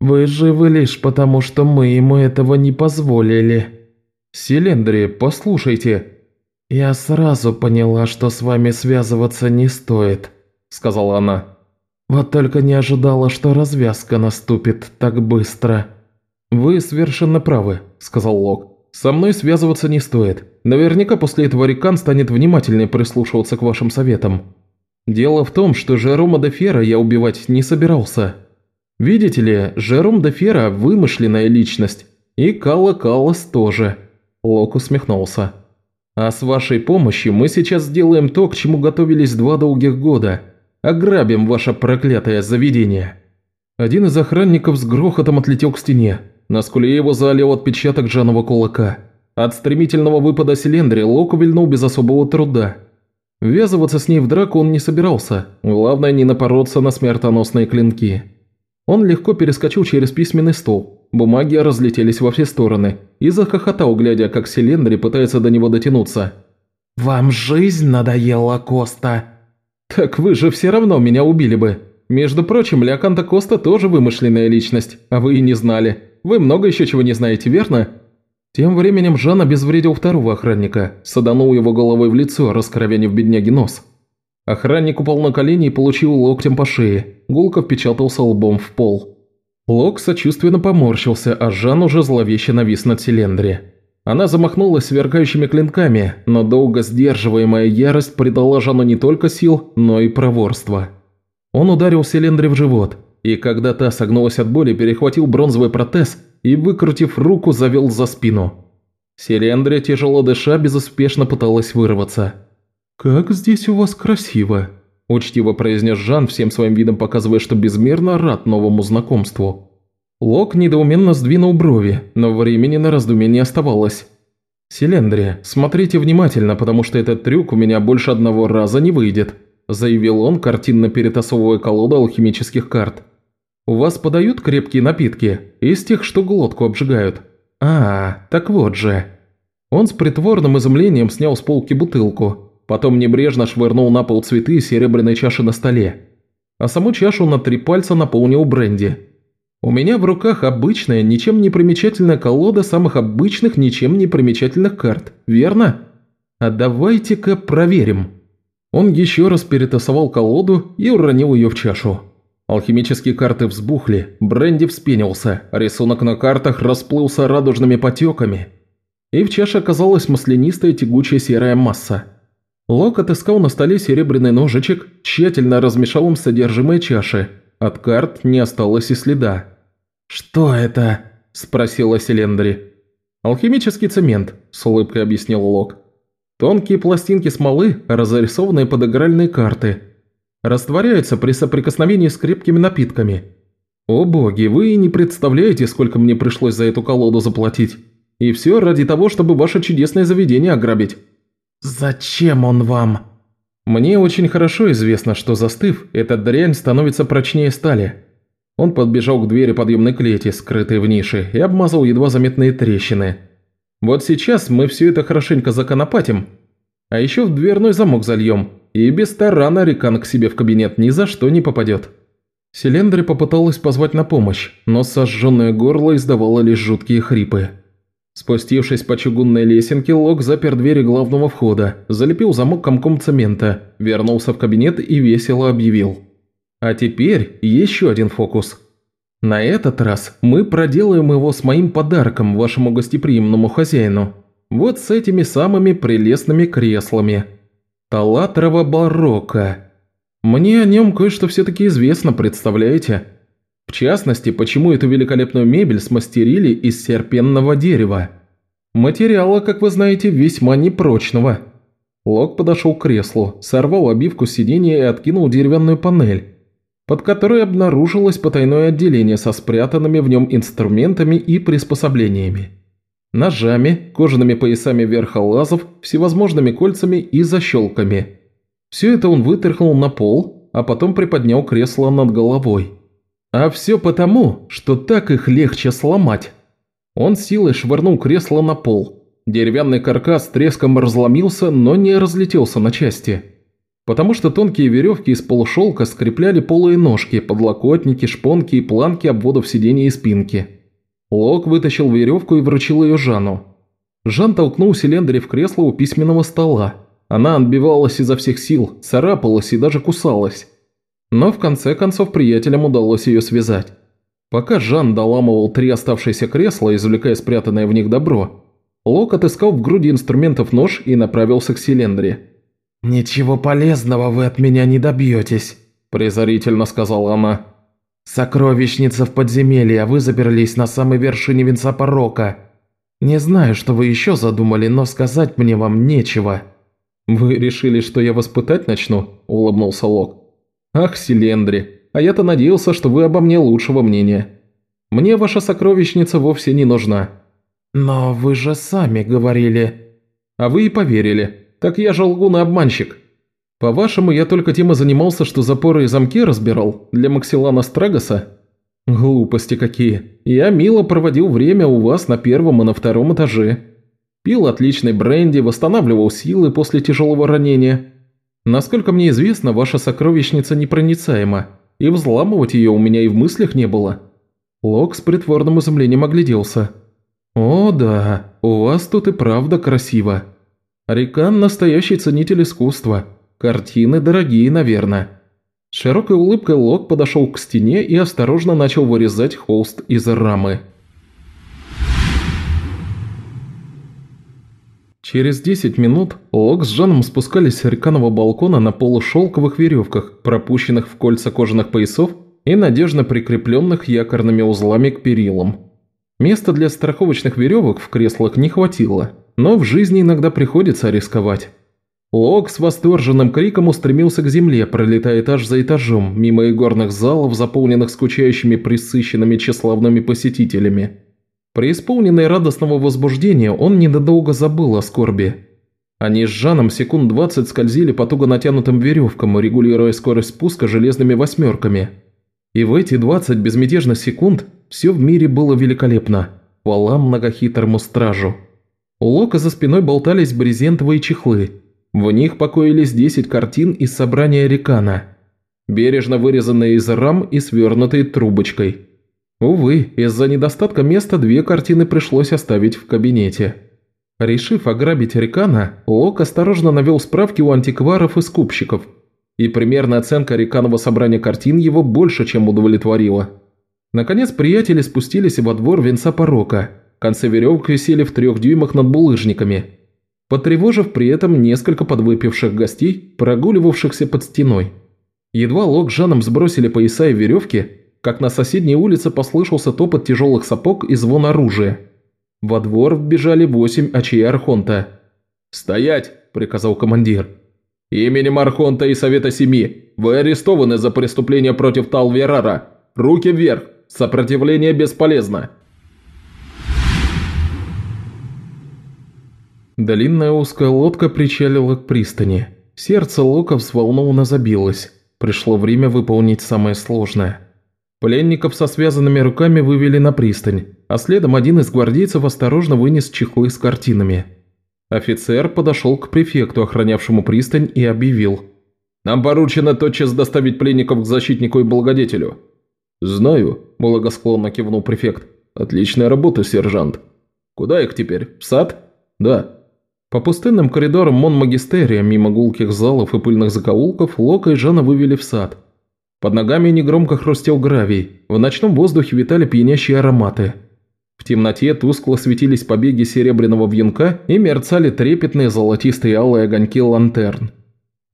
Вы живы лишь потому, что мы ему этого не позволили». «Селендри, послушайте...» «Я сразу поняла, что с вами связываться не стоит», – сказала она. «Вот только не ожидала, что развязка наступит так быстро». «Вы совершенно правы», – сказал Лок. «Со мной связываться не стоит. Наверняка после этого Рикан станет внимательнее прислушиваться к вашим советам. Дело в том, что Жерома де Фера я убивать не собирался. Видите ли, Жером де Фера – вымышленная личность, и Калла Каллас тоже». Лок усмехнулся. «А с вашей помощью мы сейчас сделаем то, к чему готовились два долгих года. Ограбим ваше проклятое заведение». Один из охранников с грохотом отлетел к стене. На скуле его залил отпечаток Джанова кулака. От стремительного выпада Селендри Лок увильнул без особого труда. Ввязываться с ней в драку он не собирался, главное не напороться на смертоносные клинки. Он легко перескочил через письменный стол, бумаги разлетелись во все стороны, и захохотал, глядя, как Селендри пытается до него дотянуться. «Вам жизнь надоела, Коста?» «Так вы же все равно меня убили бы. Между прочим, Леоканта Коста тоже вымышленная личность, а вы и не знали. Вы много еще чего не знаете, верно?» Тем временем Жан обезвредил второго охранника, саданул его головой в лицо, раскровянив бедняги нос. Охранник упал на колени и получил локтем по шее, гулко впечатался лбом в пол. Лок сочувственно поморщился, а Жан уже зловеще навис над Селендре. Она замахнулась сверкающими клинками, но долго сдерживаемая ярость придала Жану не только сил, но и проворство. Он ударил Селендре в живот – и когда та согнулась от боли, перехватил бронзовый протез и, выкрутив руку, завел за спину. Селендрия, тяжело дыша, безуспешно пыталась вырваться. «Как здесь у вас красиво!» – учтиво произнес Жан, всем своим видом показывая, что безмерно рад новому знакомству. Лок недоуменно сдвинул брови, но времени на раздумье не оставалось. «Селендрия, смотрите внимательно, потому что этот трюк у меня больше одного раза не выйдет», – заявил он, картинно перетасовывая колоду алхимических карт. У вас подают крепкие напитки? Из тех, что глотку обжигают? А, так вот же». Он с притворным изумлением снял с полки бутылку, потом небрежно швырнул на пол цветы и серебряной чаши на столе. А саму чашу на три пальца наполнил бренди. «У меня в руках обычная, ничем не примечательная колода самых обычных, ничем не примечательных карт, верно? А давайте-ка проверим». Он еще раз перетасовал колоду и уронил ее в чашу. Алхимические карты взбухли, бренди вспенился, рисунок на картах расплылся радужными потеками, и в чаше оказалась маслянистая тягучая серая масса. Лок отыскал на столе серебряный ножичек, тщательно размешал им содержимое чаши. От карт не осталось и следа. «Что это?» – спросила Селендри. «Алхимический цемент», – с улыбкой объяснил Лок. «Тонкие пластинки смолы, разрисованные под игральные карты – растворяются при соприкосновении с крепкими напитками. О боги, вы не представляете, сколько мне пришлось за эту колоду заплатить. И все ради того, чтобы ваше чудесное заведение ограбить». «Зачем он вам?» «Мне очень хорошо известно, что застыв, этот дрянь становится прочнее стали». Он подбежал к двери подъемной клети, скрытой в нише, и обмазал едва заметные трещины. «Вот сейчас мы все это хорошенько законопатим, а еще в дверной замок зальем, и без тарана Рикан к себе в кабинет ни за что не попадет. Селендри попыталась позвать на помощь, но сожженное горло издавало лишь жуткие хрипы. Спустившись по чугунной лесенке, Лок запер двери главного входа, залепил замок комком цемента, вернулся в кабинет и весело объявил. А теперь еще один фокус. На этот раз мы проделаем его с моим подарком вашему гостеприимному хозяину. Вот с этими самыми прелестными креслами – Талатрова барокко. Мне о нем кое-что все-таки известно, представляете? В частности, почему эту великолепную мебель смастерили из серпенного дерева. Материала, как вы знаете, весьма непрочного. Лок подошел к креслу, сорвал обивку сиденья и откинул деревянную панель, под которой обнаружилось потайное отделение со спрятанными в нем инструментами и приспособлениями. Ножами, кожаными поясами верхолазов, всевозможными кольцами и защелками. Все это он вытряхнул на пол, а потом приподнял кресло над головой. А все потому, что так их легче сломать. Он силой швырнул кресло на пол. Деревянный каркас треском разломился, но не разлетелся на части потому что тонкие веревки из полушелка скрепляли полые ножки, подлокотники, шпонки и планки обводов сидений и спинки. Лок вытащил веревку и вручил ее Жану. Жан толкнул Селендри в кресло у письменного стола. Она отбивалась изо всех сил, царапалась и даже кусалась. Но в конце концов приятелям удалось ее связать. Пока Жан доламывал три оставшиеся кресла, извлекая спрятанное в них добро, Лок отыскал в груди инструментов нож и направился к Селендре. «Ничего полезного вы от меня не добьетесь», – презрительно сказала она. «Сокровищница в подземелье, а вы заперлись на самой вершине венца порока. Не знаю, что вы еще задумали, но сказать мне вам нечего». «Вы решили, что я вас пытать начну?» – улыбнулся Лок. «Ах, Селендри, а я-то надеялся, что вы обо мне лучшего мнения. Мне ваша сокровищница вовсе не нужна». «Но вы же сами говорили...» «А вы и поверили. Так я же лгун и обманщик. По-вашему, я только тем и занимался, что запоры и замки разбирал для Максилана Страгоса? Глупости какие. Я мило проводил время у вас на первом и на втором этаже. Пил отличный бренди, восстанавливал силы после тяжелого ранения. Насколько мне известно, ваша сокровищница непроницаема, и взламывать ее у меня и в мыслях не было. Лок с притворным изумлением огляделся. «О да, у вас тут и правда красиво. Рикан – настоящий ценитель искусства. Картины дорогие, наверное. широкой улыбкой Лок подошел к стене и осторожно начал вырезать холст из рамы. Через 10 минут Лок с Жаном спускались с реканного балкона на полушелковых веревках, пропущенных в кольца кожаных поясов и надежно прикрепленных якорными узлами к перилам. Места для страховочных веревок в креслах не хватило, но в жизни иногда приходится рисковать. Лок с восторженным криком устремился к земле, пролетая этаж за этажом, мимо игорных залов, заполненных скучающими присыщенными тщеславными посетителями. Преисполненный радостного возбуждения, он ненадолго забыл о скорби. Они с Жаном секунд двадцать скользили по туго натянутым веревкам, регулируя скорость спуска железными восьмерками. И в эти двадцать безмятежных секунд все в мире было великолепно. Хвала многохитрому стражу. У Лока за спиной болтались брезентовые чехлы. В них покоились 10 картин из собрания Рикана, бережно вырезанные из рам и свернутые трубочкой. Увы, из-за недостатка места две картины пришлось оставить в кабинете. Решив ограбить Рикана, Лок осторожно навел справки у антикваров и скупщиков, и примерная оценка Риканова собрания картин его больше чем удовлетворила. Наконец приятели спустились во двор венца порока – Концы веревок висели в трех дюймах над булыжниками, потревожив при этом несколько подвыпивших гостей, прогуливавшихся под стеной. Едва Лок с Жаном сбросили пояса и веревки, как на соседней улице послышался топот тяжелых сапог и звон оружия. Во двор вбежали восемь очей Архонта. «Стоять!» – приказал командир. «Именем Архонта и Совета Семи вы арестованы за преступление против Талверара. Руки вверх! Сопротивление бесполезно!» Длинная узкая лодка причалила к пристани. Сердце Лока взволнованно забилось. Пришло время выполнить самое сложное. Пленников со связанными руками вывели на пристань, а следом один из гвардейцев осторожно вынес чехлы с картинами. Офицер подошел к префекту, охранявшему пристань, и объявил. «Нам поручено тотчас доставить пленников к защитнику и благодетелю». «Знаю», – благосклонно кивнул префект. «Отличная работа, сержант». «Куда их теперь? В сад?» «Да». По пустынным коридорам Мон-Магистерия, мимо гулких залов и пыльных закоулков, Лока и Жана вывели в сад. Под ногами негромко хрустел гравий, в ночном воздухе витали пьянящие ароматы. В темноте тускло светились побеги серебряного вьюнка и мерцали трепетные золотистые алые огоньки лантерн.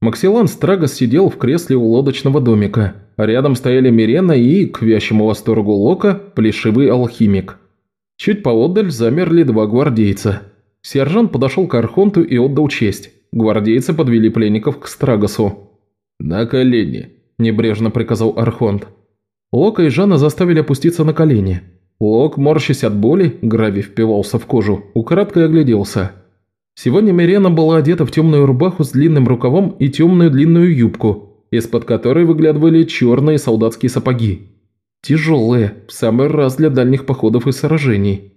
Максилан Страгос сидел в кресле у лодочного домика. Рядом стояли Мирена и, к вящему восторгу Лока, плешивый алхимик. Чуть поодаль замерли два гвардейца – Сержант подошел к Архонту и отдал честь. Гвардейцы подвели пленников к Страгосу. «На колени», – небрежно приказал Архонт. Лока и Жана заставили опуститься на колени. Лок, морщась от боли, грави впивался в кожу, украдкой огляделся. Сегодня Мирена была одета в темную рубаху с длинным рукавом и темную длинную юбку, из-под которой выглядывали черные солдатские сапоги. Тяжелые, в самый раз для дальних походов и сражений.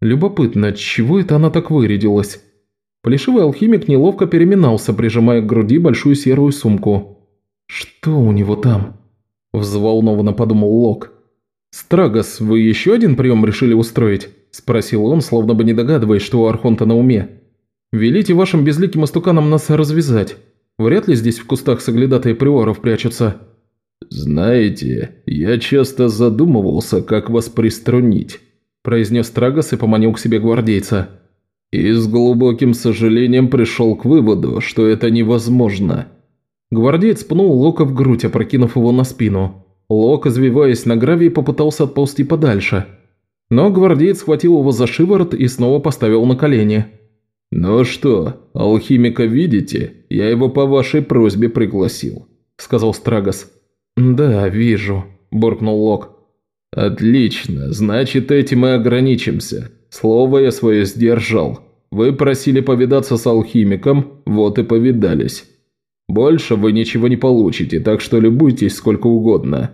Любопытно, чего это она так вырядилась? Плешивый алхимик неловко переминался, прижимая к груди большую серую сумку. «Что у него там?» – взволнованно подумал Лок. «Страгос, вы еще один прием решили устроить?» – спросил он, словно бы не догадываясь, что у Архонта на уме. «Велите вашим безликим истуканам нас развязать. Вряд ли здесь в кустах соглядатые приоров прячутся». «Знаете, я часто задумывался, как вас приструнить», – произнес Трагос и поманил к себе гвардейца. «И с глубоким сожалением пришел к выводу, что это невозможно». Гвардеец пнул Лока в грудь, опрокинув его на спину. Лок, извиваясь на гравии, попытался отползти подальше. Но гвардеец схватил его за шиворот и снова поставил на колени. «Ну что, алхимика видите? Я его по вашей просьбе пригласил», – сказал Страгос. «Да, вижу», – буркнул Лок. «Отлично, значит, этим мы ограничимся. Слово я свое сдержал. Вы просили повидаться с алхимиком, вот и повидались. Больше вы ничего не получите, так что любуйтесь сколько угодно».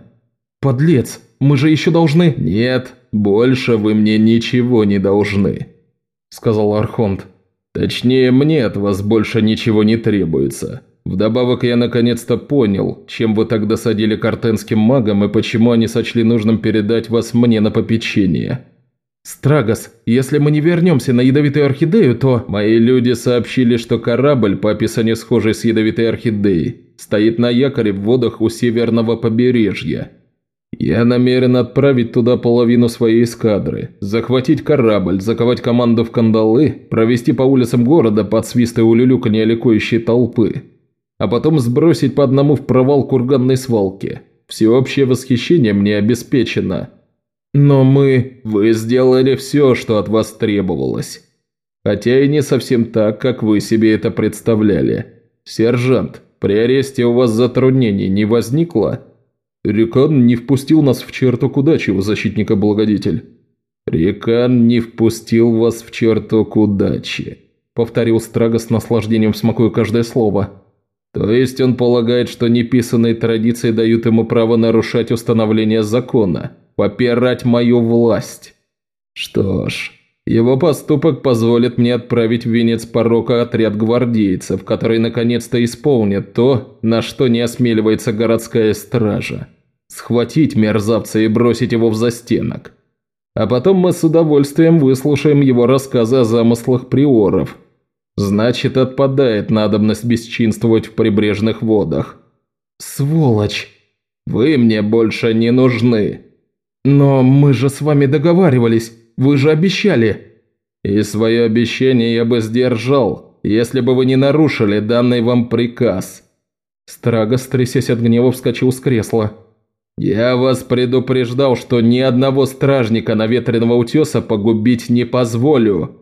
«Подлец, мы же еще должны...» «Нет, больше вы мне ничего не должны», – сказал Архонт. «Точнее, мне от вас больше ничего не требуется. Вдобавок я наконец-то понял, чем вы тогда садили картенским магам и почему они сочли нужным передать вас мне на попечение. «Страгос, если мы не вернемся на ядовитую орхидею, то...» «Мои люди сообщили, что корабль, по описанию схожий с ядовитой орхидеей, стоит на якоре в водах у северного побережья. Я намерен отправить туда половину своей эскадры, захватить корабль, заковать команду в кандалы, провести по улицам города под свист и улюлюканье ликующей толпы, а потом сбросить по одному в провал курганной свалки. Всеобщее восхищение мне обеспечено. Но мы... Вы сделали все, что от вас требовалось. Хотя и не совсем так, как вы себе это представляли. Сержант, при аресте у вас затруднений не возникло?» «Рекан не впустил нас в черту удачи, защитника-благодетель». «Рекан не впустил вас в чертог удачи», – повторил Страга с наслаждением, смакуя каждое слово. То есть он полагает, что неписанные традиции дают ему право нарушать установление закона, попирать мою власть. Что ж, его поступок позволит мне отправить в венец порока отряд гвардейцев, который наконец-то исполнит то, на что не осмеливается городская стража. Схватить мерзавца и бросить его в застенок. А потом мы с удовольствием выслушаем его рассказы о замыслах приоров – Значит, отпадает надобность бесчинствовать в прибрежных водах. Сволочь! Вы мне больше не нужны. Но мы же с вами договаривались, вы же обещали. И свое обещание я бы сдержал, если бы вы не нарушили данный вам приказ. Страга, стрясясь от гнева, вскочил с кресла. «Я вас предупреждал, что ни одного стражника на ветреного утеса погубить не позволю».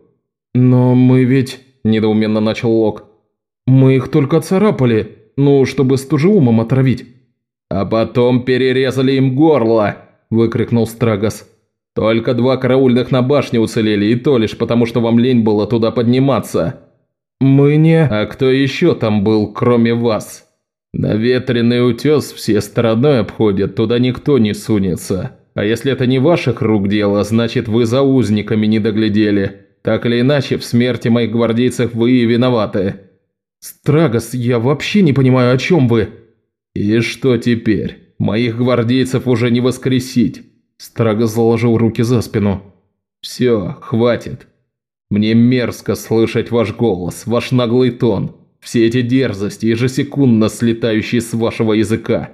«Но мы ведь...» – недоуменно начал Лок. «Мы их только царапали, ну, чтобы стужеумом отравить». «А потом перерезали им горло!» – выкрикнул Страгос. «Только два караульных на башне уцелели, и то лишь потому, что вам лень было туда подниматься». «Мы не...» «А кто еще там был, кроме вас?» «На ветреный утес все стороной обходят, туда никто не сунется. А если это не ваших рук дело, значит вы за узниками не доглядели. Так или иначе, в смерти моих гвардейцев вы и виноваты». «Страгос, я вообще не понимаю, о чем вы?» «И что теперь? Моих гвардейцев уже не воскресить!» Страгос заложил руки за спину. «Все, хватит. Мне мерзко слышать ваш голос, ваш наглый тон, все эти дерзости, ежесекундно слетающие с вашего языка.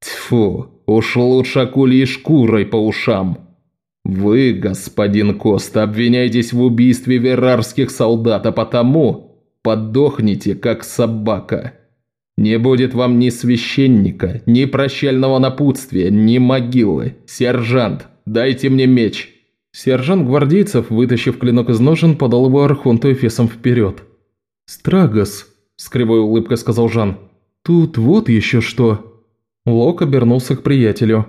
Тьфу, уж лучше акульей шкурой по ушам». «Вы, господин Коста, обвиняетесь в убийстве верарских солдат, а потому подохните, как собака. Не будет вам ни священника, ни прощального напутствия, ни могилы. Сержант, дайте мне меч». Сержант гвардейцев, вытащив клинок из ножен, подал его Архонту Эфесом вперед. «Страгос», – с кривой улыбкой сказал Жан, – «тут вот еще что». Лок обернулся к приятелю.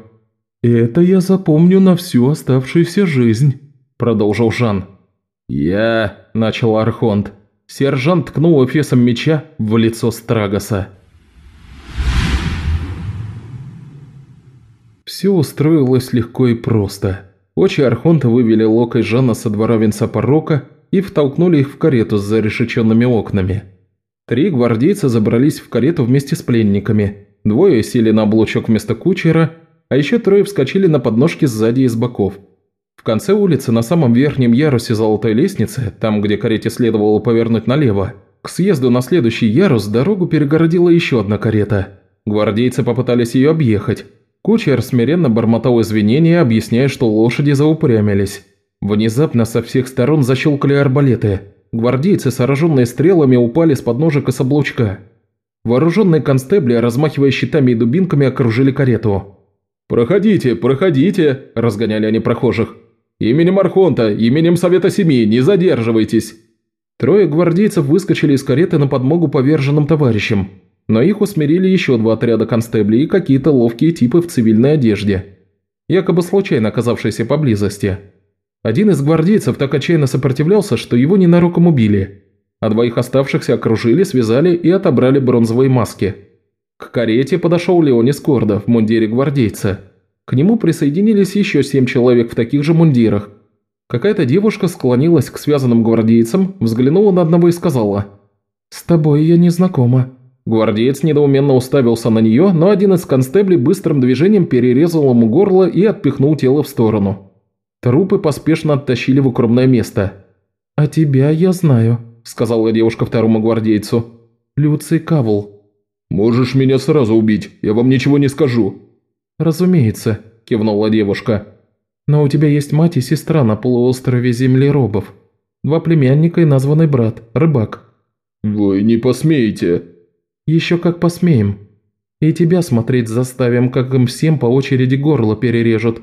«Это я запомню на всю оставшуюся жизнь», – продолжил Жан. «Я...» – начал Архонт. Сержант ткнул эфесом меча в лицо Страгоса. Все устроилось легко и просто. Очи Архонта вывели Лока и Жанна со двора венца порока и втолкнули их в карету с зарешеченными окнами. Три гвардейца забрались в карету вместе с пленниками, двое сели на облучок вместо кучера, а еще трое вскочили на подножки сзади и с боков. В конце улицы, на самом верхнем ярусе золотой лестницы, там, где карете следовало повернуть налево, к съезду на следующий ярус дорогу перегородила еще одна карета. Гвардейцы попытались ее объехать. Кучер смиренно бормотал извинения, объясняя, что лошади заупрямились. Внезапно со всех сторон защелкали арбалеты. Гвардейцы, сраженные стрелами, упали с подножек и с облучка. Вооруженные констебли, размахивая щитами и дубинками, окружили карету. «Проходите, проходите!» – разгоняли они прохожих. «Именем Архонта, именем Совета Семьи, не задерживайтесь!» Трое гвардейцев выскочили из кареты на подмогу поверженным товарищам, но их усмирили еще два отряда констеблей и какие-то ловкие типы в цивильной одежде, якобы случайно оказавшиеся поблизости. Один из гвардейцев так отчаянно сопротивлялся, что его ненароком убили, а двоих оставшихся окружили, связали и отобрали бронзовые маски. К карете подошел Леонис Кордо в мундире гвардейца. К нему присоединились еще семь человек в таких же мундирах. Какая-то девушка склонилась к связанным гвардейцам, взглянула на одного и сказала «С тобой я не знакома». Гвардеец недоуменно уставился на нее, но один из констеблей быстрым движением перерезал ему горло и отпихнул тело в сторону. Трупы поспешно оттащили в укромное место. «А тебя я знаю», – сказала девушка второму гвардейцу. «Люций Кавл». «Можешь меня сразу убить, я вам ничего не скажу». «Разумеется», – кивнула девушка. «Но у тебя есть мать и сестра на полуострове Землеробов. Два племянника и названный брат, рыбак». «Вы не посмеете». «Еще как посмеем. И тебя смотреть заставим, как им всем по очереди горло перережут».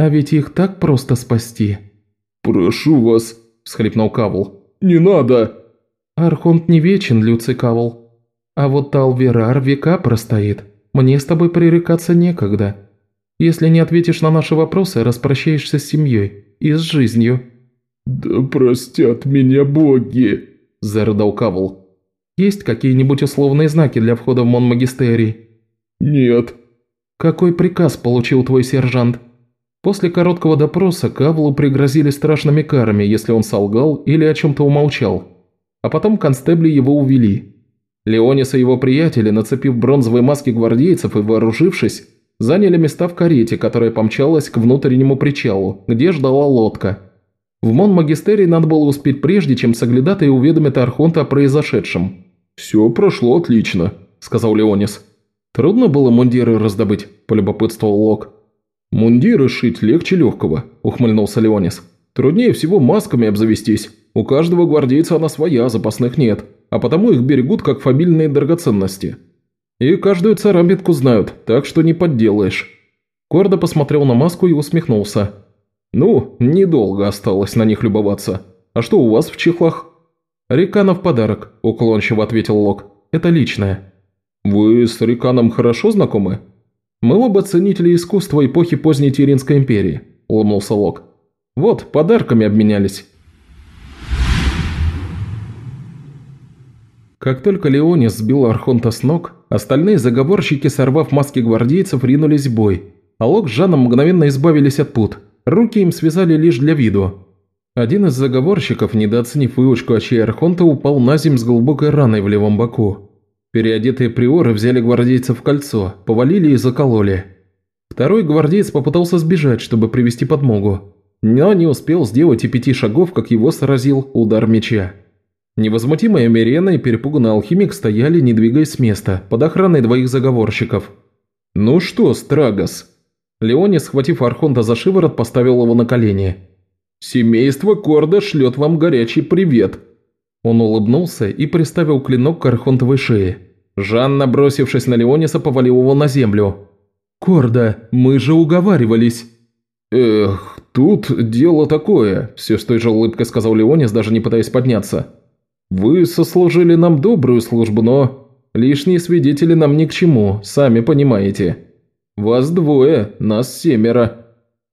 А ведь их так просто спасти». «Прошу вас», – всхлипнул Кавл. «Не надо!» «Архонт не вечен, Люций Кавл. А вот Талверар века простоит. Мне с тобой пререкаться некогда. Если не ответишь на наши вопросы, распрощаешься с семьей и с жизнью». «Да простят меня боги!» – зарыдал Кавл. «Есть какие-нибудь условные знаки для входа в Монмагистерий?» «Нет». «Какой приказ получил твой сержант?» После короткого допроса Кавлу пригрозили страшными карами, если он солгал или о чем-то умолчал. А потом констебли его увели. Леонис и его приятели, нацепив бронзовые маски гвардейцев и вооружившись, заняли места в карете, которая помчалась к внутреннему причалу, где ждала лодка. В Мон-Магистерии надо было успеть прежде, чем соглядатые уведомят Архонта о произошедшем. «Все прошло отлично», – сказал Леонис. «Трудно было мундиры раздобыть», – полюбопытствовал Лок. «Мундиры шить легче легкого», – ухмыльнулся Леонис. «Труднее всего масками обзавестись. У каждого гвардейца она своя, запасных нет, а потому их берегут как фамильные драгоценности. И каждую царапинку знают, так что не подделаешь». Кордо посмотрел на маску и усмехнулся. «Ну, недолго осталось на них любоваться. А что у вас в чехлах?» «Реканов подарок», – уклончиво ответил Лок. «Это личное». «Вы с Реканом хорошо знакомы?» «Мы оба ценители искусства эпохи поздней Тиринской империи», – улыбнулся Лок. «Вот, подарками обменялись». Как только Леонис сбил Архонта с ног, остальные заговорщики, сорвав маски гвардейцев, ринулись в бой, а Лок с Жаном мгновенно избавились от пут. Руки им связали лишь для виду. Один из заговорщиков, недооценив выучку очей Архонта, упал на земь с глубокой раной в левом боку. Переодетые приоры взяли гвардейцев в кольцо, повалили и закололи. Второй гвардеец попытался сбежать, чтобы привести подмогу, но не успел сделать и пяти шагов, как его сразил удар меча. Невозмутимая Мирена и перепуганный алхимик стояли, не двигаясь с места, под охраной двоих заговорщиков. «Ну что, Страгос?» Леони, схватив Архонта за шиворот, поставил его на колени. «Семейство Корда шлет вам горячий привет», он улыбнулся и приставил клинок к архонтовой шее. Жан, набросившись на Леониса, повалил его на землю. «Корда, мы же уговаривались!» «Эх, тут дело такое», – все с той же улыбкой сказал Леонис, даже не пытаясь подняться. «Вы сослужили нам добрую службу, но лишние свидетели нам ни к чему, сами понимаете». Вас двое, нас семеро».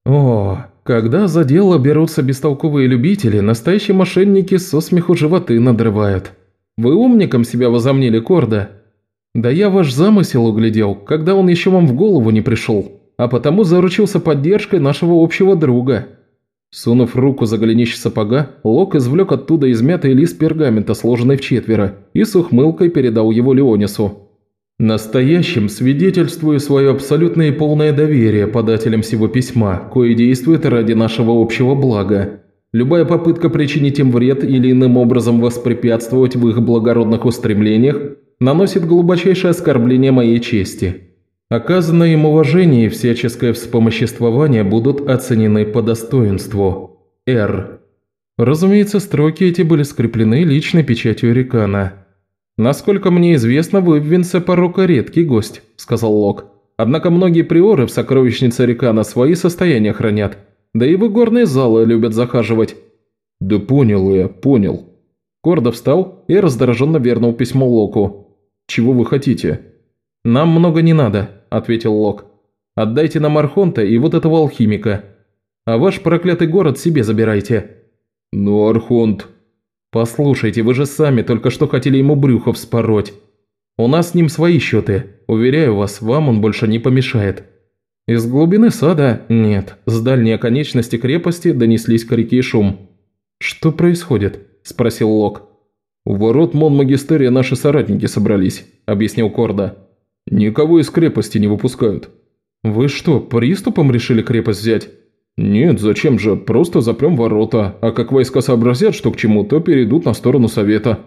«О, когда за дело берутся бестолковые любители, настоящие мошенники со смеху животы надрывают. Вы умником себя возомнили, Корда? Да я ваш замысел углядел, когда он еще вам в голову не пришел, а потому заручился поддержкой нашего общего друга». Сунув руку за голенище сапога, Лок извлек оттуда измятый лист пергамента, сложенный в четверо, и с ухмылкой передал его Леонису. «Настоящим свидетельствую свое абсолютное и полное доверие подателям всего письма, кое действует ради нашего общего блага. Любая попытка причинить им вред или иным образом воспрепятствовать в их благородных устремлениях наносит глубочайшее оскорбление моей чести». Оказанное им уважение и всяческое вспомоществование будут оценены по достоинству. Р. Разумеется, строки эти были скреплены личной печатью Рикана. «Насколько мне известно, вы в Винсепорока редкий гость», – сказал Лок. «Однако многие приоры в сокровищнице Рикана свои состояния хранят. Да и в игорные залы любят захаживать». «Да понял я, понял». Гордо встал и раздраженно вернул письмо Локу. «Чего вы хотите?» «Нам много не надо», – ответил Лок. «Отдайте нам Архонта и вот этого алхимика. А ваш проклятый город себе забирайте». «Ну, Архонт...» «Послушайте, вы же сами только что хотели ему брюхо вспороть. У нас с ним свои счеты. Уверяю вас, вам он больше не помешает». Из глубины сада нет, с дальней оконечности крепости донеслись крики и шум. «Что происходит?» – спросил Лок. «У ворот Мон-Магистерия наши соратники собрались», – объяснил Корда. «Никого из крепости не выпускают». «Вы что, приступом решили крепость взять?» «Нет, зачем же, просто запрем ворота, а как войска сообразят, что к чему, то перейдут на сторону совета».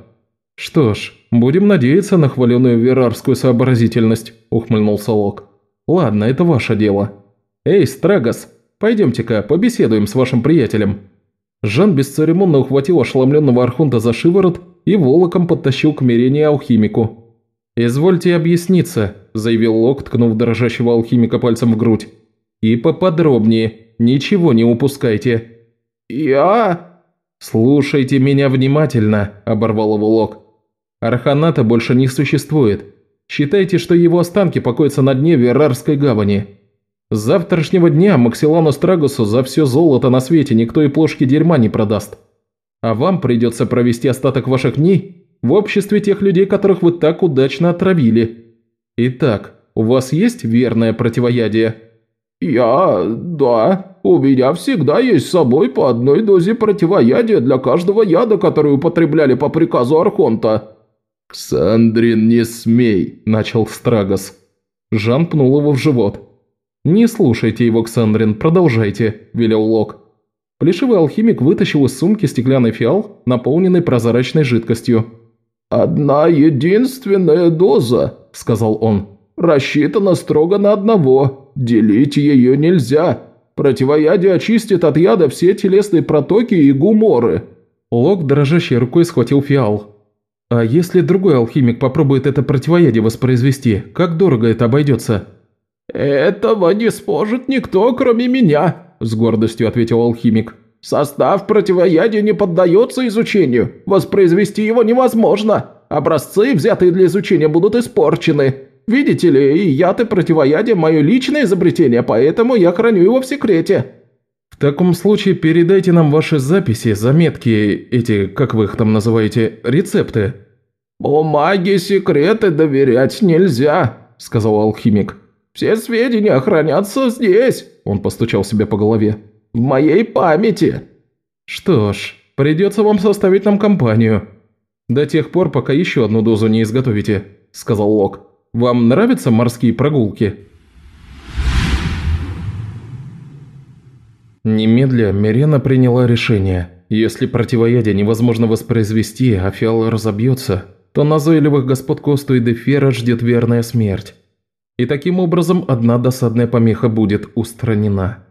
«Что ж, будем надеяться на хваленую верарскую сообразительность», – ухмыльнулся Лок. «Ладно, это ваше дело. Эй, Страгос, пойдемте-ка побеседуем с вашим приятелем». Жан бесцеремонно ухватил ошеломленного Архонта за шиворот и волоком подтащил к Мирене алхимику. «Извольте объясниться», – заявил Лок, ткнув дрожащего алхимика пальцем в грудь. «И поподробнее, ничего не упускайте». «Я...» «Слушайте меня внимательно», – оборвал его Лок. «Арханата больше не существует. Считайте, что его останки покоятся на дне Верарской гавани. С завтрашнего дня Максилану Страгусу за все золото на свете никто и плошки дерьма не продаст. А вам придется провести остаток ваших дней в обществе тех людей, которых вы так удачно отравили. Итак, у вас есть верное противоядие?» «Я... да. У меня всегда есть с собой по одной дозе противоядия для каждого яда, который употребляли по приказу Архонта». «Ксандрин, не смей!» – начал Страгос. Жан пнул его в живот. «Не слушайте его, Ксандрин, продолжайте», – велел Лок. Плешивый алхимик вытащил из сумки стеклянный фиал, наполненный прозрачной жидкостью. «Одна единственная доза», – сказал он. «Рассчитана строго на одного. Делить ее нельзя. Противоядие очистит от яда все телесные протоки и гуморы». Лок дрожащей рукой схватил фиал. «А если другой алхимик попробует это противоядие воспроизвести, как дорого это обойдется?» «Этого не сможет никто, кроме меня», – с гордостью ответил алхимик. Состав противоядия не поддается изучению. Воспроизвести его невозможно. Образцы, взятые для изучения, будут испорчены. Видите ли, и яд и противоядие – мое личное изобретение, поэтому я храню его в секрете». «В таком случае передайте нам ваши записи, заметки, эти, как вы их там называете, рецепты». «Бумаге секреты доверять нельзя», – сказал алхимик. «Все сведения хранятся здесь», – он постучал себе по голове в моей памяти». «Что ж, придется вам составить нам компанию. До тех пор, пока еще одну дозу не изготовите», – сказал Лок. «Вам нравятся морские прогулки?» Немедля Мирена приняла решение. Если противоядие невозможно воспроизвести, а фиал разобьется, то назойливых господ Косту и Дефера ждет верная смерть. И таким образом одна досадная помеха будет устранена.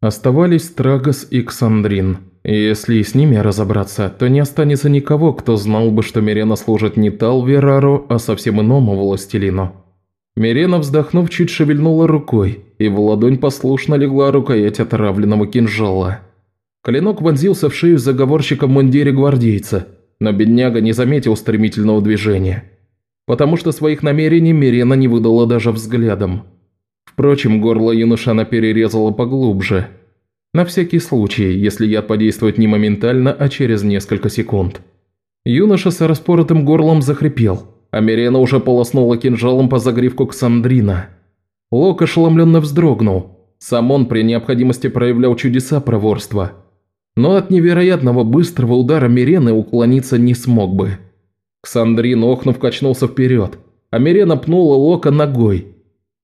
Оставались Трагос и Ксандрин. И если и с ними разобраться, то не останется никого, кто знал бы, что Мирена служит не Талверару, а совсем иному властелину. Мирена, вздохнув, чуть шевельнула рукой, и в ладонь послушно легла рукоять отравленного кинжала. Клинок вонзился в шею заговорщика в мундире гвардейца, но бедняга не заметил стремительного движения, потому что своих намерений Мирена не выдала даже взглядом. Впрочем, горло юношана перерезало поглубже. На всякий случай, если яд подействует не моментально, а через несколько секунд. Юноша с распоротым горлом захрипел, а Мирена уже полоснула кинжалом по загривку Ксандрина. Лок ошеломленно вздрогнул. Сам он при необходимости проявлял чудеса проворства. Но от невероятного быстрого удара Мирены уклониться не смог бы. Ксандрин, охнув, качнулся вперед, а Мирена пнула Лока ногой.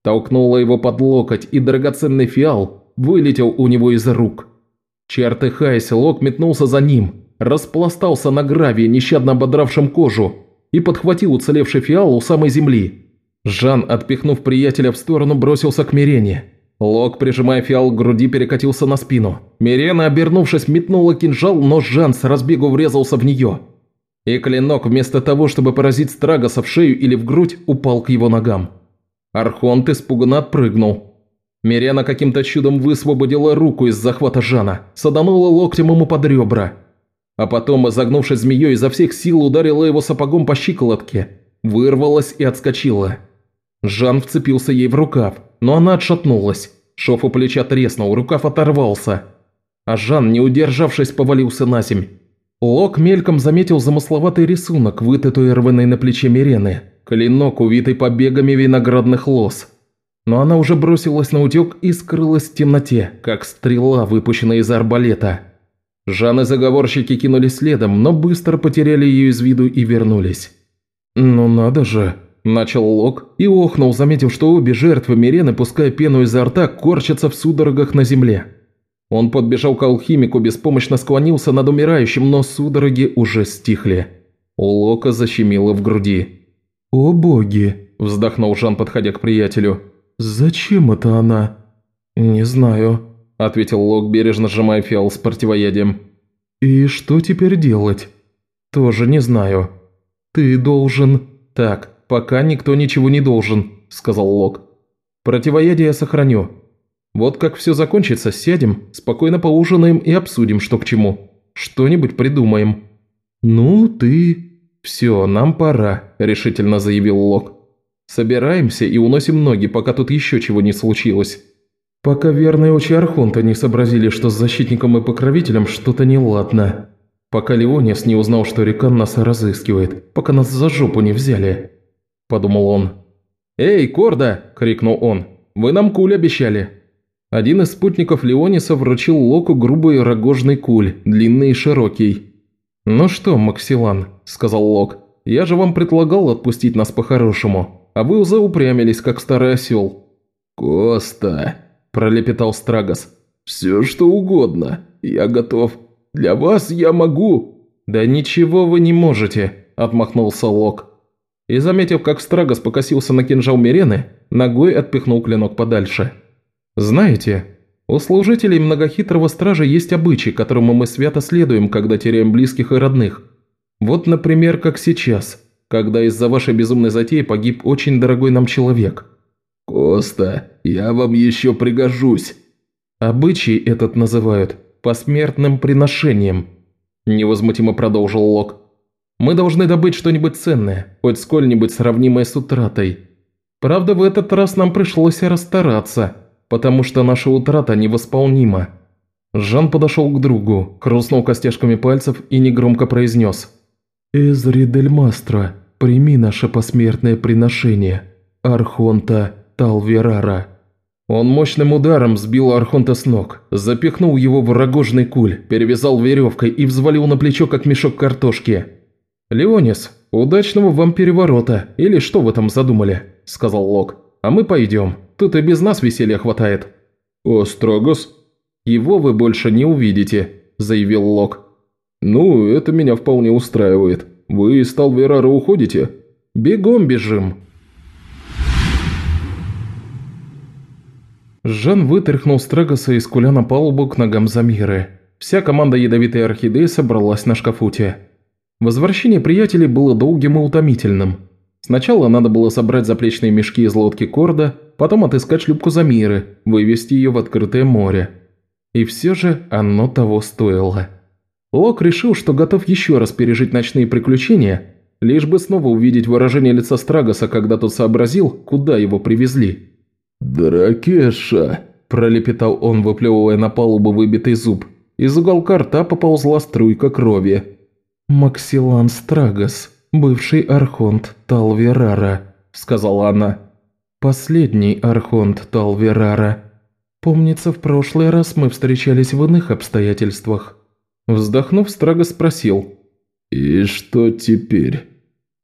Толкнула его под локоть, и драгоценный фиал вылетел у него из рук. Чертыхаясь, Лок метнулся за ним, распластался на гравии, нещадно ободравшем кожу, и подхватил уцелевший фиал у самой земли. Жан, отпихнув приятеля в сторону, бросился к Мирене. Лок, прижимая фиал к груди, перекатился на спину. Мирена, обернувшись, метнула кинжал, но Жан с разбегу врезался в нее. И клинок, вместо того, чтобы поразить Страгоса в шею или в грудь, упал к его ногам. Архонт испуганно отпрыгнул. Мирена каким-то чудом высвободила руку из захвата Жана, саданула локтем ему под ребра – а потом, изогнувшись змеей, изо всех сил ударила его сапогом по щиколотке, вырвалась и отскочила. Жан вцепился ей в рукав, но она отшатнулась. Шов у плеча треснул, рукав оторвался. А Жан, не удержавшись, повалился на земь. Лок мельком заметил замысловатый рисунок, вытатуированный на плече Мирены. Клинок, увитый побегами виноградных лоз. Но она уже бросилась на утек и скрылась в темноте, как стрела, выпущенная из арбалета. Жан и заговорщики кинулись следом, но быстро потеряли ее из виду и вернулись. «Ну надо же!» – начал Лок и охнул, заметив, что обе жертвы Мирены, пуская пену изо рта, корчатся в судорогах на земле. Он подбежал к алхимику, беспомощно склонился над умирающим, но судороги уже стихли. У Лока защемило в груди. «О боги!» – вздохнул Жан, подходя к приятелю. «Зачем это она?» «Не знаю», – ответил Лок, бережно сжимая фиал с противоядием. «И что теперь делать?» «Тоже не знаю». «Ты должен...» «Так, пока никто ничего не должен», – сказал Лок. «Противоядие я сохраню. Вот как все закончится, сядем, спокойно поужинаем и обсудим, что к чему. Что-нибудь придумаем». «Ну, ты...» «Все, нам пора», – решительно заявил Лок. «Собираемся и уносим ноги, пока тут еще чего не случилось». Пока верные очи Архонта не сообразили, что с защитником и покровителем что-то неладно. Пока Леонис не узнал, что Рекан нас разыскивает. Пока нас за жопу не взяли. Подумал он. «Эй, Корда!» – крикнул он. «Вы нам куль обещали!» Один из спутников Леониса вручил Локу грубый рогожный куль, длинный и широкий. «Ну что, Максилан», – сказал Лок, – «я же вам предлагал отпустить нас по-хорошему, а вы заупрямились, как старый осел». «Коста», пролепетал Страгос. «Все что угодно. Я готов. Для вас я могу». «Да ничего вы не можете», – отмахнулся Лок. И, заметив, как Страгос покосился на кинжал Мирены, ногой отпихнул клинок подальше. «Знаете, у служителей многохитрого стража есть обычай, которому мы свято следуем, когда теряем близких и родных. Вот, например, как сейчас, когда из-за вашей безумной затеи погиб очень дорогой нам человек». «Коста, я вам еще пригожусь». «Обычай этот называют посмертным приношением», – невозмутимо продолжил Лок. «Мы должны добыть что-нибудь ценное, хоть сколь-нибудь сравнимое с утратой. Правда, в этот раз нам пришлось расстараться, потому что наша утрата невосполнима». Жан подошел к другу, хрустнул костяшками пальцев и негромко произнес. «Эзри Дель Мастро, прими наше посмертное приношение, Архонта Талверара. Он мощным ударом сбил Архонта с ног, запихнул его в рогожный куль, перевязал веревкой и взвалил на плечо, как мешок картошки. «Леонис, удачного вам переворота, или что вы там задумали?» – сказал Лок. «А мы пойдем, тут и без нас веселья хватает». «Острогос?» «Его вы больше не увидите», – заявил Лок. «Ну, это меня вполне устраивает. Вы из Талверара уходите?» «Бегом бежим», Жан вытряхнул Стрегоса из куля на палубу к ногам Замиры. Вся команда ядовитой орхидеи собралась на шкафуте. Возвращение приятелей было долгим и утомительным. Сначала надо было собрать заплечные мешки из лодки Корда, потом отыскать шлюпку Замиры, вывести ее в открытое море. И все же оно того стоило. Лок решил, что готов еще раз пережить ночные приключения, лишь бы снова увидеть выражение лица Страгоса, когда тот сообразил, куда его привезли. «Дракеша!» – пролепетал он, выплевывая на палубу выбитый зуб. Из уголка рта поползла струйка крови. «Максилан Страгос, бывший архонт Талверара», – сказала она. «Последний архонт Талверара. Помнится, в прошлый раз мы встречались в иных обстоятельствах». Вздохнув, Страгос спросил. «И что теперь?»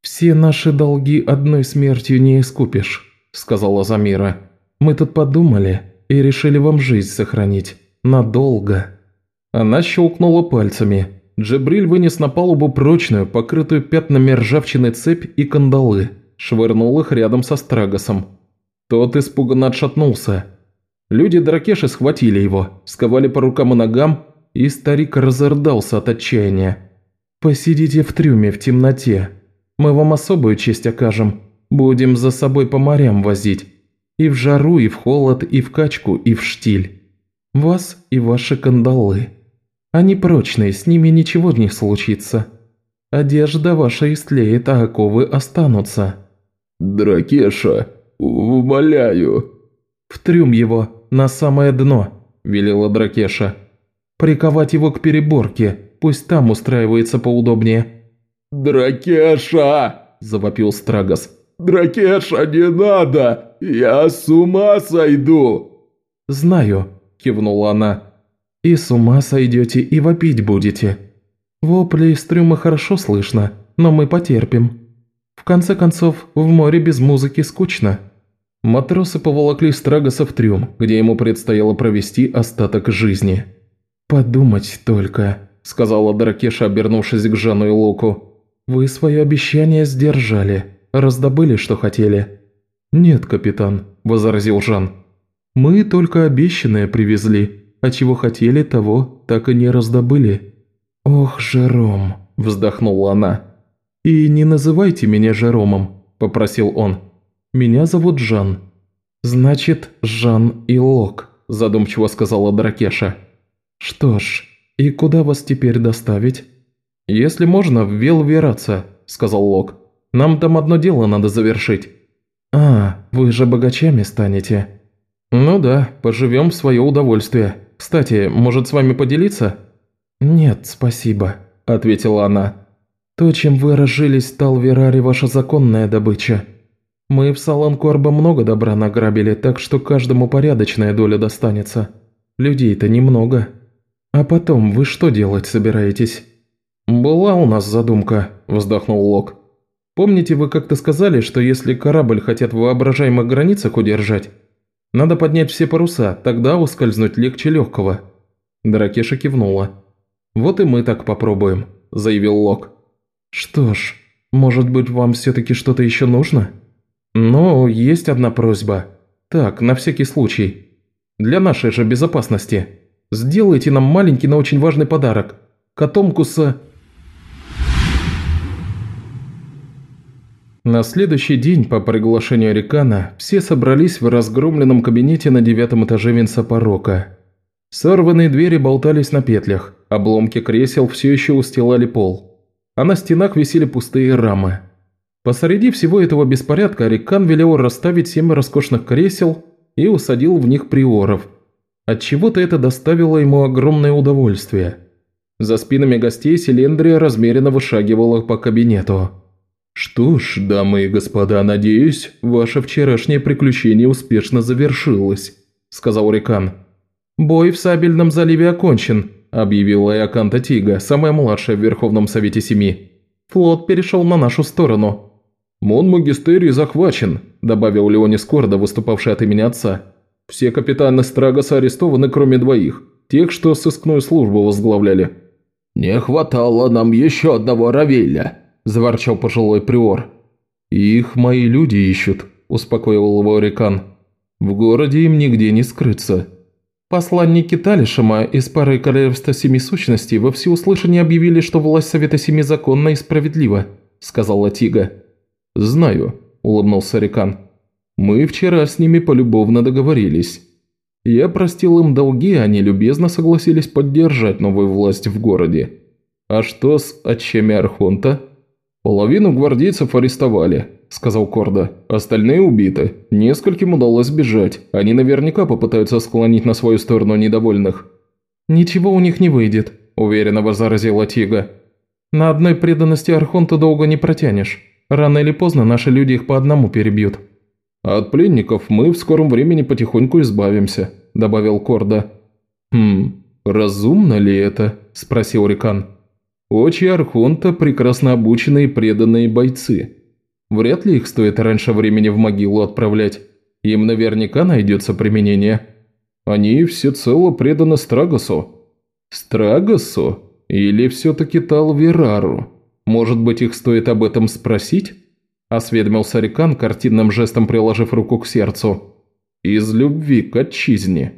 «Все наши долги одной смертью не искупишь», – сказала Замира. «Мы тут подумали и решили вам жизнь сохранить. Надолго». Она щелкнула пальцами. Джебриль вынес на палубу прочную, покрытую пятнами ржавчины цепь и кандалы, швырнул их рядом со Страгосом. Тот испуганно отшатнулся. Люди Дракеши схватили его, сковали по рукам и ногам, и старик разордался от отчаяния. «Посидите в трюме в темноте. Мы вам особую честь окажем. Будем за собой по морям возить. И в жару, и в холод, и в качку, и в штиль. Вас и ваши кандалы. Они прочные, с ними ничего не случится. Одежда ваша истлеет, а оковы останутся». «Дракеша, умоляю». «В трюм его, на самое дно», – велела Дракеша. «Приковать его к переборке, пусть там устраивается поудобнее». «Дракеша!» – завопил Страгос. «Дракеша, не надо! Я с ума сойду!» «Знаю», – кивнула она. «И с ума сойдете, и вопить будете. Вопли из трюма хорошо слышно, но мы потерпим. В конце концов, в море без музыки скучно». Матросы поволокли Страгоса в трюм, где ему предстояло провести остаток жизни. «Подумать только», – сказала Дракеша, обернувшись к Жану и Луку. «Вы свое обещание сдержали, раздобыли, что хотели». «Нет, капитан», – возразил Жан. «Мы только обещанное привезли, а чего хотели, того так и не раздобыли». «Ох, Жером», – вздохнула она. «И не называйте меня Жеромом», – попросил он. «Меня зовут Жан». «Значит, Жан и Лок», – задумчиво сказала Дракеша. «Что ж, и куда вас теперь доставить?» «Если можно, в Велвераца», – сказал Лок. «Нам там одно дело надо завершить». «А, вы же богачами станете». «Ну да, поживем в свое удовольствие. Кстати, может с вами поделиться?» «Нет, спасибо», – ответила она. «То, чем вы разжились, стал Верари ваша законная добыча. Мы в Саланкорбе много добра награбили, так что каждому порядочная доля достанется. Людей-то немного. А потом вы что делать собираетесь?» «Была у нас задумка», – вздохнул Лок. «Помните, вы как-то сказали, что если корабль хотят в воображаемых границах удержать, надо поднять все паруса, тогда ускользнуть легче легкого?» Дракеша кивнула. «Вот и мы так попробуем», – заявил Лок. «Что ж, может быть, вам все-таки что-то еще нужно?» «Но есть одна просьба. Так, на всякий случай. Для нашей же безопасности. Сделайте нам маленький, но очень важный подарок. Котомку с...» На следующий день, по приглашению Рикана, все собрались в разгромленном кабинете на девятом этаже Винсапорока. Сорванные двери болтались на петлях, обломки кресел все еще устилали пол, а на стенах висели пустые рамы. Посреди всего этого беспорядка Рикан велел расставить семь роскошных кресел и усадил в них приоров. Отчего-то это доставило ему огромное удовольствие. За спинами гостей Селендрия размеренно вышагивала по кабинету. «Что ж, дамы и господа, надеюсь, ваше вчерашнее приключение успешно завершилось», – сказал Рикан. «Бой в Сабельном заливе окончен», – объявила Иоканта Тига, самая младшая в Верховном Совете Семи. «Флот перешел на нашу сторону». «Мон Магистерий захвачен», – добавил Леонис Корда, выступавший от имени отца. «Все капитаны Страгоса арестованы, кроме двоих, тех, что сыскную службу возглавляли». «Не хватало нам еще одного Равеля», – заворчал пожилой приор. «Их мои люди ищут», – успокоил его Рикан. «В городе им нигде не скрыться». Посланники Талишема из пары Королевства Семи Сущностей во всеуслышание объявили, что власть Совета Семи законна и справедлива», – сказала Тига. «Знаю», – улыбнулся Рикан. «Мы вчера с ними полюбовно договорились. Я простил им долги, они любезно согласились поддержать новую власть в городе. А что с отчами Архонта?» «Половину гвардейцев арестовали», – сказал Корда. «Остальные убиты. Нескольким удалось сбежать. Они наверняка попытаются склонить на свою сторону недовольных». «Ничего у них не выйдет», – уверенно возразила Тига. «На одной преданности Архонту долго не протянешь. Рано или поздно наши люди их по одному перебьют». «А от пленников мы в скором времени потихоньку избавимся», – добавил Корда. «Хм, разумно ли это?» – спросил Рикан. «Очи Архонта – прекрасно обученные преданные бойцы. Вряд ли их стоит раньше времени в могилу отправлять. Им наверняка найдется применение. Они всецело преданы Страгосу». «Страгосу? Или все-таки Талверару? Может быть, их стоит об этом спросить?» Осведомился Рикан, картинным жестом приложив руку к сердцу. «Из любви к отчизне».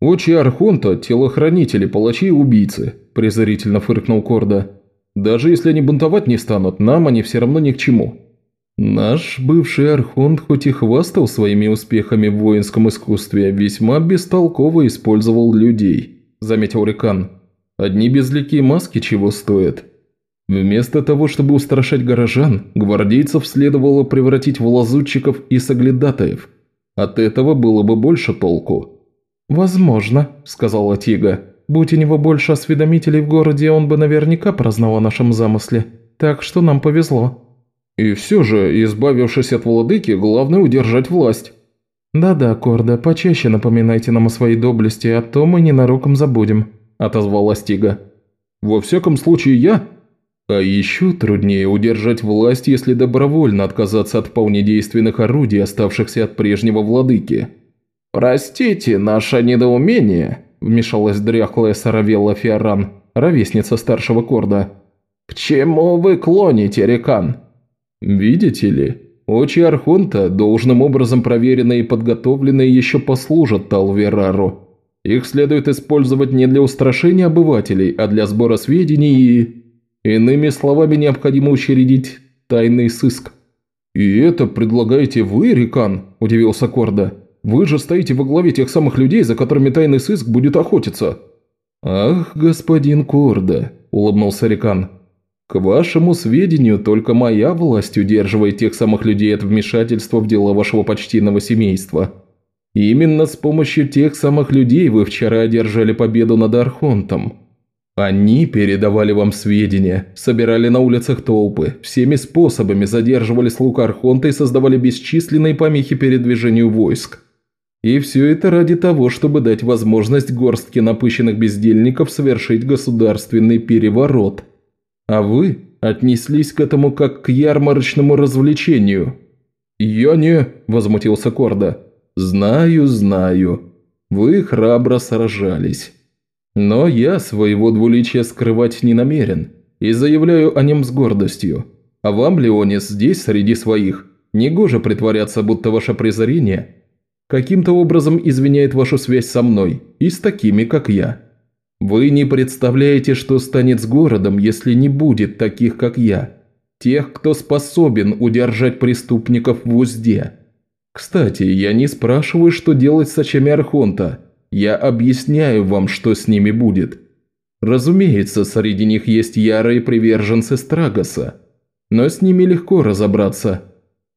«Очи Архонта – телохранители, палачи и убийцы», – презрительно фыркнул Корда. «Даже если они бунтовать не станут, нам они все равно ни к чему». «Наш бывший Архонт хоть и хвастал своими успехами в воинском искусстве, весьма бестолково использовал людей», – заметил Рикан. «Одни безликие маски чего стоят?» Вместо того, чтобы устрашать горожан, гвардейцев следовало превратить в лазутчиков и соглядатаев. От этого было бы больше толку. «Возможно», – сказала Тига. «Будь у него больше осведомителей в городе, он бы наверняка прознал о нашем замысле. Так что нам повезло». «И все же, избавившись от владыки, главное удержать власть». «Да-да, Корда, почаще напоминайте нам о своей доблести, а то мы ненароком забудем», – отозвалась Тига. «Во всяком случае, я...» А еще труднее удержать власть, если добровольно отказаться от вполне действенных орудий, оставшихся от прежнего владыки. «Простите наше недоумение», – вмешалась дряхлая Саравелла Фиоран, ровесница старшего Корда. «К чему вы клоните, Рекан?» «Видите ли, очи Архонта, должным образом проверенные и подготовленные, еще послужат Талверару. Их следует использовать не для устрашения обывателей, а для сбора сведений и...» Иными словами, необходимо учредить тайный сыск. «И это предлагаете вы, Рикан?» – удивился Корда. «Вы же стоите во главе тех самых людей, за которыми тайный сыск будет охотиться». «Ах, господин Корда», – улыбнулся Рикан. «К вашему сведению, только моя власть удерживает тех самых людей от вмешательства в дела вашего почтенного семейства. Именно с помощью тех самых людей вы вчера одержали победу над Архонтом». Они передавали вам сведения, собирали на улицах толпы, всеми способами задерживали слуг Архонта и создавали бесчисленные помехи передвижению войск. И все это ради того, чтобы дать возможность горстке напыщенных бездельников совершить государственный переворот. А вы отнеслись к этому как к ярмарочному развлечению. «Я не...» – возмутился Корда. «Знаю, знаю. Вы храбро сражались». Но я своего двуличия скрывать не намерен и заявляю о нем с гордостью. А вам, Леонис, здесь, среди своих, негоже притворяться, будто ваше презрение каким-то образом извиняет вашу связь со мной и с такими, как я. Вы не представляете, что станет с городом, если не будет таких, как я. Тех, кто способен удержать преступников в узде. Кстати, я не спрашиваю, что делать с очами Архонта – я объясняю вам, что с ними будет. Разумеется, среди них есть ярые приверженцы Страгоса, но с ними легко разобраться.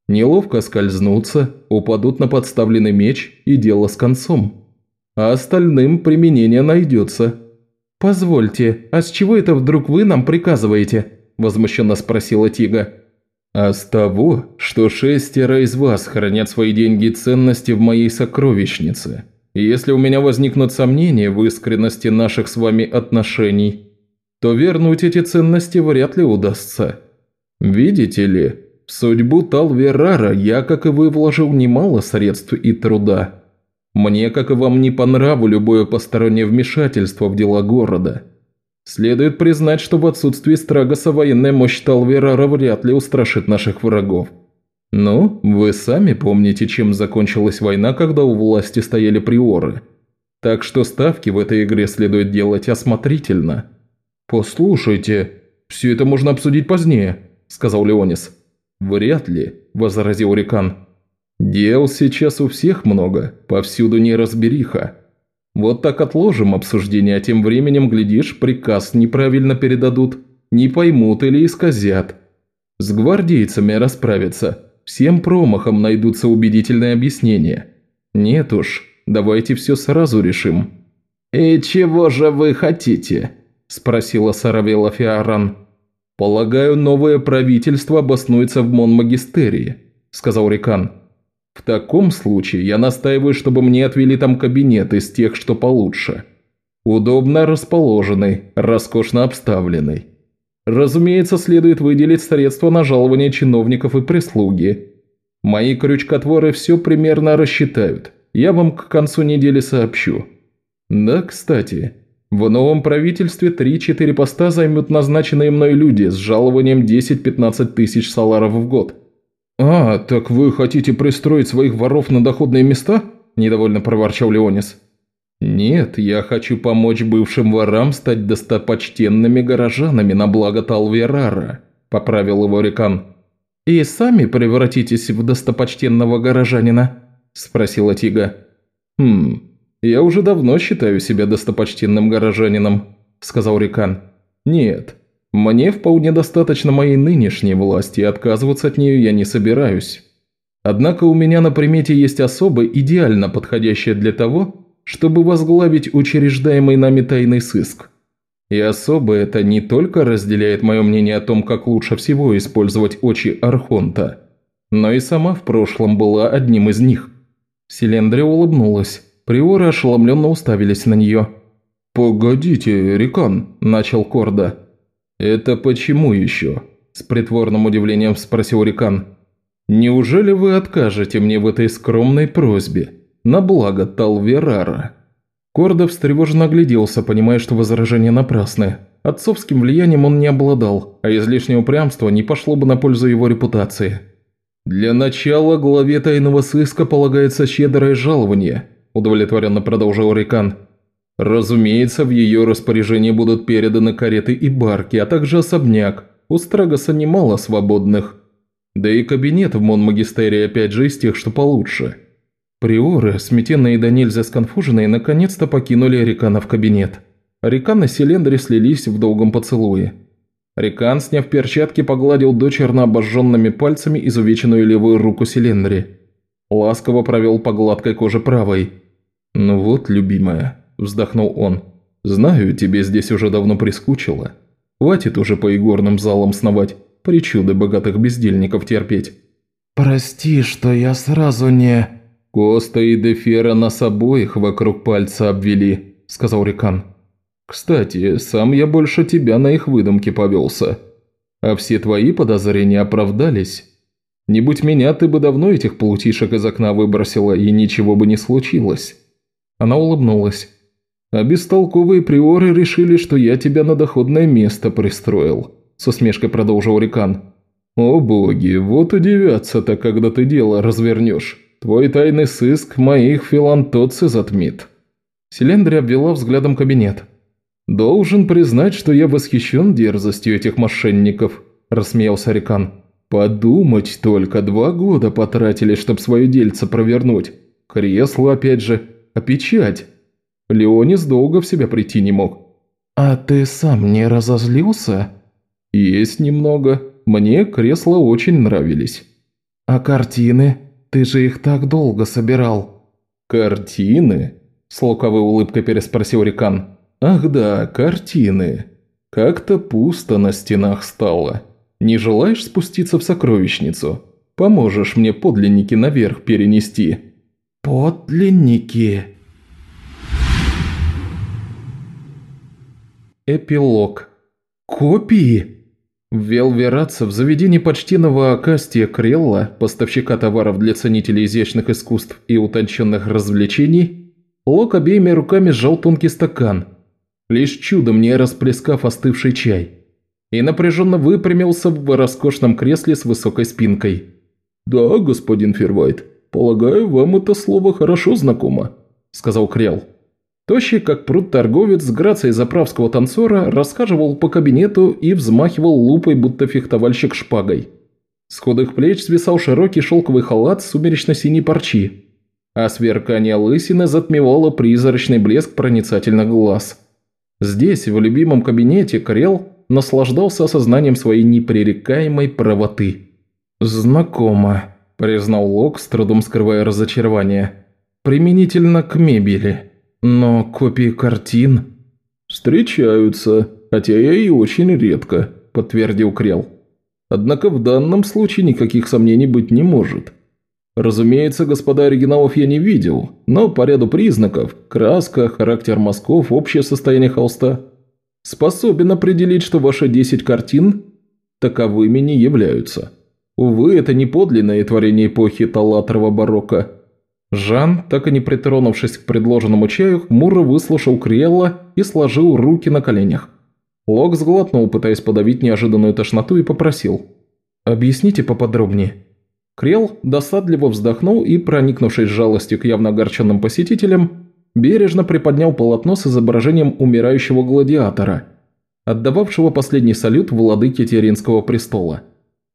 Неловко скользнуться, упадут на подставленный меч и дело с концом. А остальным применение найдется. «Позвольте, а с чего это вдруг вы нам приказываете?» – возмущенно спросила Тига. «А с того, что шестеро из вас хранят свои деньги и ценности в моей сокровищнице», если у меня возникнут сомнения в искренности наших с вами отношений, то вернуть эти ценности вряд ли удастся. Видите ли, в судьбу Талверара я, как и вы, вложил немало средств и труда. Мне, как и вам, не по нраву любое постороннее вмешательство в дела города. Следует признать, что в отсутствии Страгоса военная мощь Талверара вряд ли устрашит наших врагов. «Ну, вы сами помните, чем закончилась война, когда у власти стояли приоры. Так что ставки в этой игре следует делать осмотрительно». «Послушайте, все это можно обсудить позднее», – сказал Леонис. «Вряд ли», – возразил Рикан. «Дел сейчас у всех много, повсюду неразбериха. Вот так отложим обсуждение, а тем временем, глядишь, приказ неправильно передадут, не поймут или исказят. С гвардейцами расправиться» Всем промахам найдутся убедительные объяснения. Нет уж, давайте все сразу решим». «И чего же вы хотите?» – спросила Саравела Фиаран. «Полагаю, новое правительство обоснуется в Монмагистерии», – сказал Рикан. «В таком случае я настаиваю, чтобы мне отвели там кабинет из тех, что получше. Удобно расположенный, роскошно обставленный. Разумеется, следует выделить средства на жалование чиновников и прислуги. Мои крючкотворы все примерно рассчитают. Я вам к концу недели сообщу. Да, кстати, в новом правительстве 3-4 поста займут назначенные мной люди с жалованием 10-15 тысяч саларов в год. «А, так вы хотите пристроить своих воров на доходные места?» – недовольно проворчал Леонис. «Нет, я хочу помочь бывшим ворам стать достопочтенными горожанами на благо Талверара», – поправил его Рикан. «И сами превратитесь в достопочтенного горожанина?» – спросила Тига. «Хм, я уже давно считаю себя достопочтенным горожанином», – сказал Рикан. «Нет, мне вполне достаточно моей нынешней власти, и отказываться от нее я не собираюсь. Однако у меня на примете есть особо идеально подходящая для того, чтобы возглавить учреждаемый нами тайный сыск. И особо это не только разделяет мое мнение о том, как лучше всего использовать очи Архонта, но и сама в прошлом была одним из них. Селендре улыбнулась. Приоры ошеломленно уставились на нее. «Погодите, Рикан», – начал Корда. «Это почему еще?» – с притворным удивлением спросил Рикан. «Неужели вы откажете мне в этой скромной просьбе?» на благо Талверара. Кордо встревоженно огляделся, понимая, что возражения напрасны. Отцовским влиянием он не обладал, а излишнее упрямство не пошло бы на пользу его репутации. «Для начала главе тайного сыска полагается щедрое жалование», – удовлетворенно продолжил Рикан. «Разумеется, в ее распоряжении будут переданы кареты и барки, а также особняк. У Страгоса немало свободных. Да и кабинет в Монмагистерии опять же из тех, что получше». Приоры, сметенные до нельзя сконфуженные, наконец-то покинули Рикана в кабинет. Рикан и Селендри слились в долгом поцелуе. Рикан, сняв перчатки, погладил дочерно обожженными пальцами изувеченную левую руку Селендри. Ласково провел по гладкой коже правой. «Ну вот, любимая», – вздохнул он, – «знаю, тебе здесь уже давно прискучило. Хватит уже по игорным залам сновать, причуды богатых бездельников терпеть». «Прости, что я сразу не...» «Коста и Дефера нас обоих вокруг пальца обвели», – сказал Рикан. «Кстати, сам я больше тебя на их выдумки повелся. А все твои подозрения оправдались. Не будь меня, ты бы давно этих плутишек из окна выбросила, и ничего бы не случилось». Она улыбнулась. «А бестолковые приоры решили, что я тебя на доходное место пристроил», – с усмешкой продолжил Рикан. «О боги, вот удивятся-то, когда ты дело развернешь». Твой тайный сыск моих филантоци затмит». Селендри обвела взглядом кабинет. «Должен признать, что я восхищен дерзостью этих мошенников», – рассмеялся Рикан. «Подумать только, два года потратили, чтобы свое дельце провернуть. Кресло опять же, а печать. Леонис долго в себя прийти не мог». «А ты сам не разозлился?» «Есть немного. Мне кресла очень нравились». «А картины?» Ты же их так долго собирал». «Картины?» – с луковой улыбкой переспросил Рикан. «Ах да, картины. Как-то пусто на стенах стало. Не желаешь спуститься в сокровищницу? Поможешь мне подлинники наверх перенести?» «Подлинники?» Эпилог. «Копии?» Ввел Вераца в заведении почтенного Акастия Крелла, поставщика товаров для ценителей изящных искусств и утонченных развлечений, Лок обеими руками сжал тонкий стакан, лишь чудом не расплескав остывший чай, и напряженно выпрямился в роскошном кресле с высокой спинкой. «Да, господин Фервайт, полагаю, вам это слово хорошо знакомо», – сказал Крелл. Тощий, как пруд торговец с грацией заправского танцора, расхаживал по кабинету и взмахивал лупой, будто фехтовальщик шпагой. С худых плеч свисал широкий шелковый халат сумеречно-синей парчи, а сверкание лысины затмевало призрачный блеск проницательных глаз. Здесь, в любимом кабинете, Крел наслаждался осознанием своей непререкаемой правоты. «Знакомо», признал Лок, с трудом скрывая разочарование. «Применительно к мебели. Но копии картин...» «Встречаются, хотя и очень редко», – подтвердил Крел. «Однако в данном случае никаких сомнений быть не может. Разумеется, господа оригиналов я не видел, но по ряду признаков – краска, характер мазков, общее состояние холста – способен определить, что ваши 10 картин таковыми не являются. Увы, это не подлинное творение эпохи Талатрова барокко – Жан, так и не притронувшись к предложенному чаю, хмуро выслушал Криэлла и сложил руки на коленях. Лок сглотнул, пытаясь подавить неожиданную тошноту, и попросил. «Объясните поподробнее». Крел досадливо вздохнул и, проникнувшись жалостью к явно огорченным посетителям, бережно приподнял полотно с изображением умирающего гладиатора, отдававшего последний салют владыке Теринского престола.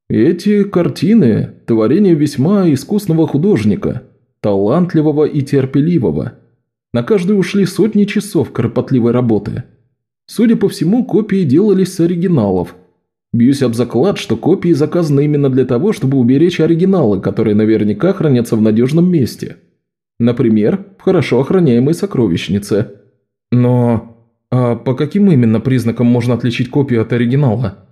«Эти картины – творение весьма искусного художника», талантливого и терпеливого. На каждую ушли сотни часов кропотливой работы. Судя по всему, копии делались с оригиналов. Бьюсь об заклад, что копии заказаны именно для того, чтобы уберечь оригиналы, которые наверняка хранятся в надежном месте. Например, в хорошо охраняемой сокровищнице. Но... А по каким именно признакам можно отличить копию от оригинала?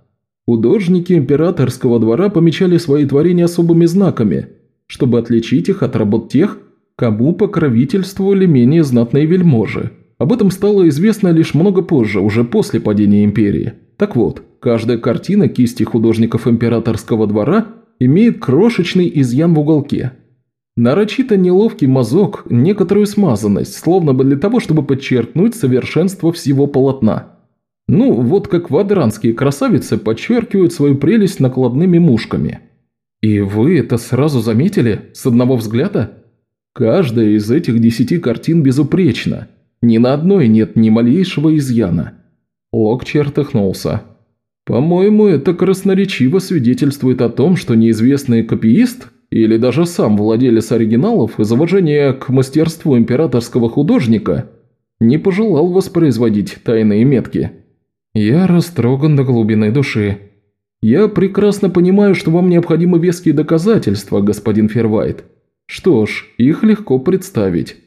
Художники императорского двора помечали свои творения особыми знаками – чтобы отличить их от работ тех, кому покровительствовали менее знатные вельможи. Об этом стало известно лишь много позже, уже после падения империи. Так вот, каждая картина кисти художников императорского двора имеет крошечный изъян в уголке. Нарочито неловкий мазок, некоторую смазанность, словно бы для того, чтобы подчеркнуть совершенство всего полотна. Ну, вот как вадранские красавицы подчеркивают свою прелесть накладными мушками – «И вы это сразу заметили? С одного взгляда?» «Каждая из этих десяти картин безупречна. Ни на одной нет ни малейшего изъяна». Лок чертыхнулся. «По-моему, это красноречиво свидетельствует о том, что неизвестный копиист или даже сам владелец оригиналов из уважения к мастерству императорского художника не пожелал воспроизводить тайные метки». «Я растроган до глубины души», «Я прекрасно понимаю, что вам необходимы веские доказательства, господин Фервайт. Что ж, их легко представить.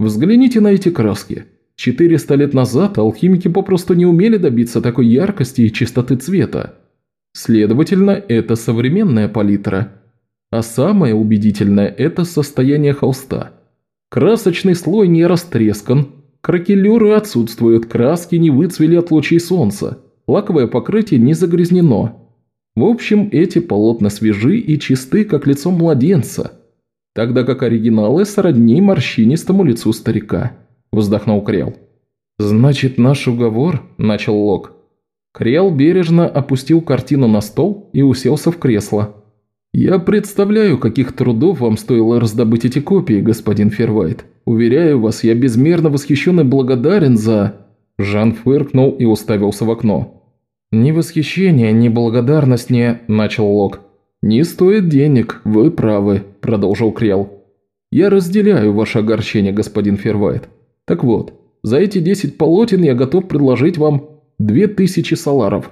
Взгляните на эти краски. 400 лет назад алхимики попросту не умели добиться такой яркости и чистоты цвета. Следовательно, это современная палитра. А самое убедительное – это состояние холста. Красочный слой не растрескан, кракелюры отсутствуют, краски не выцвели от лучей солнца, лаковое покрытие не загрязнено – в общем, эти полотна свежи и чисты, как лицо младенца, тогда как оригиналы сродни морщинистому лицу старика», – вздохнул Крел. «Значит, наш уговор?» – начал Лок. Крел бережно опустил картину на стол и уселся в кресло. «Я представляю, каких трудов вам стоило раздобыть эти копии, господин Фервайт. Уверяю вас, я безмерно восхищен и благодарен за...» Жан фыркнул и уставился в окно. «Ни восхищение, ни благодарность не...» – начал Лок. «Не стоит денег, вы правы», – продолжил Крел. «Я разделяю ваше огорчение, господин Фервайт. Так вот, за эти десять полотен я готов предложить вам две тысячи саларов».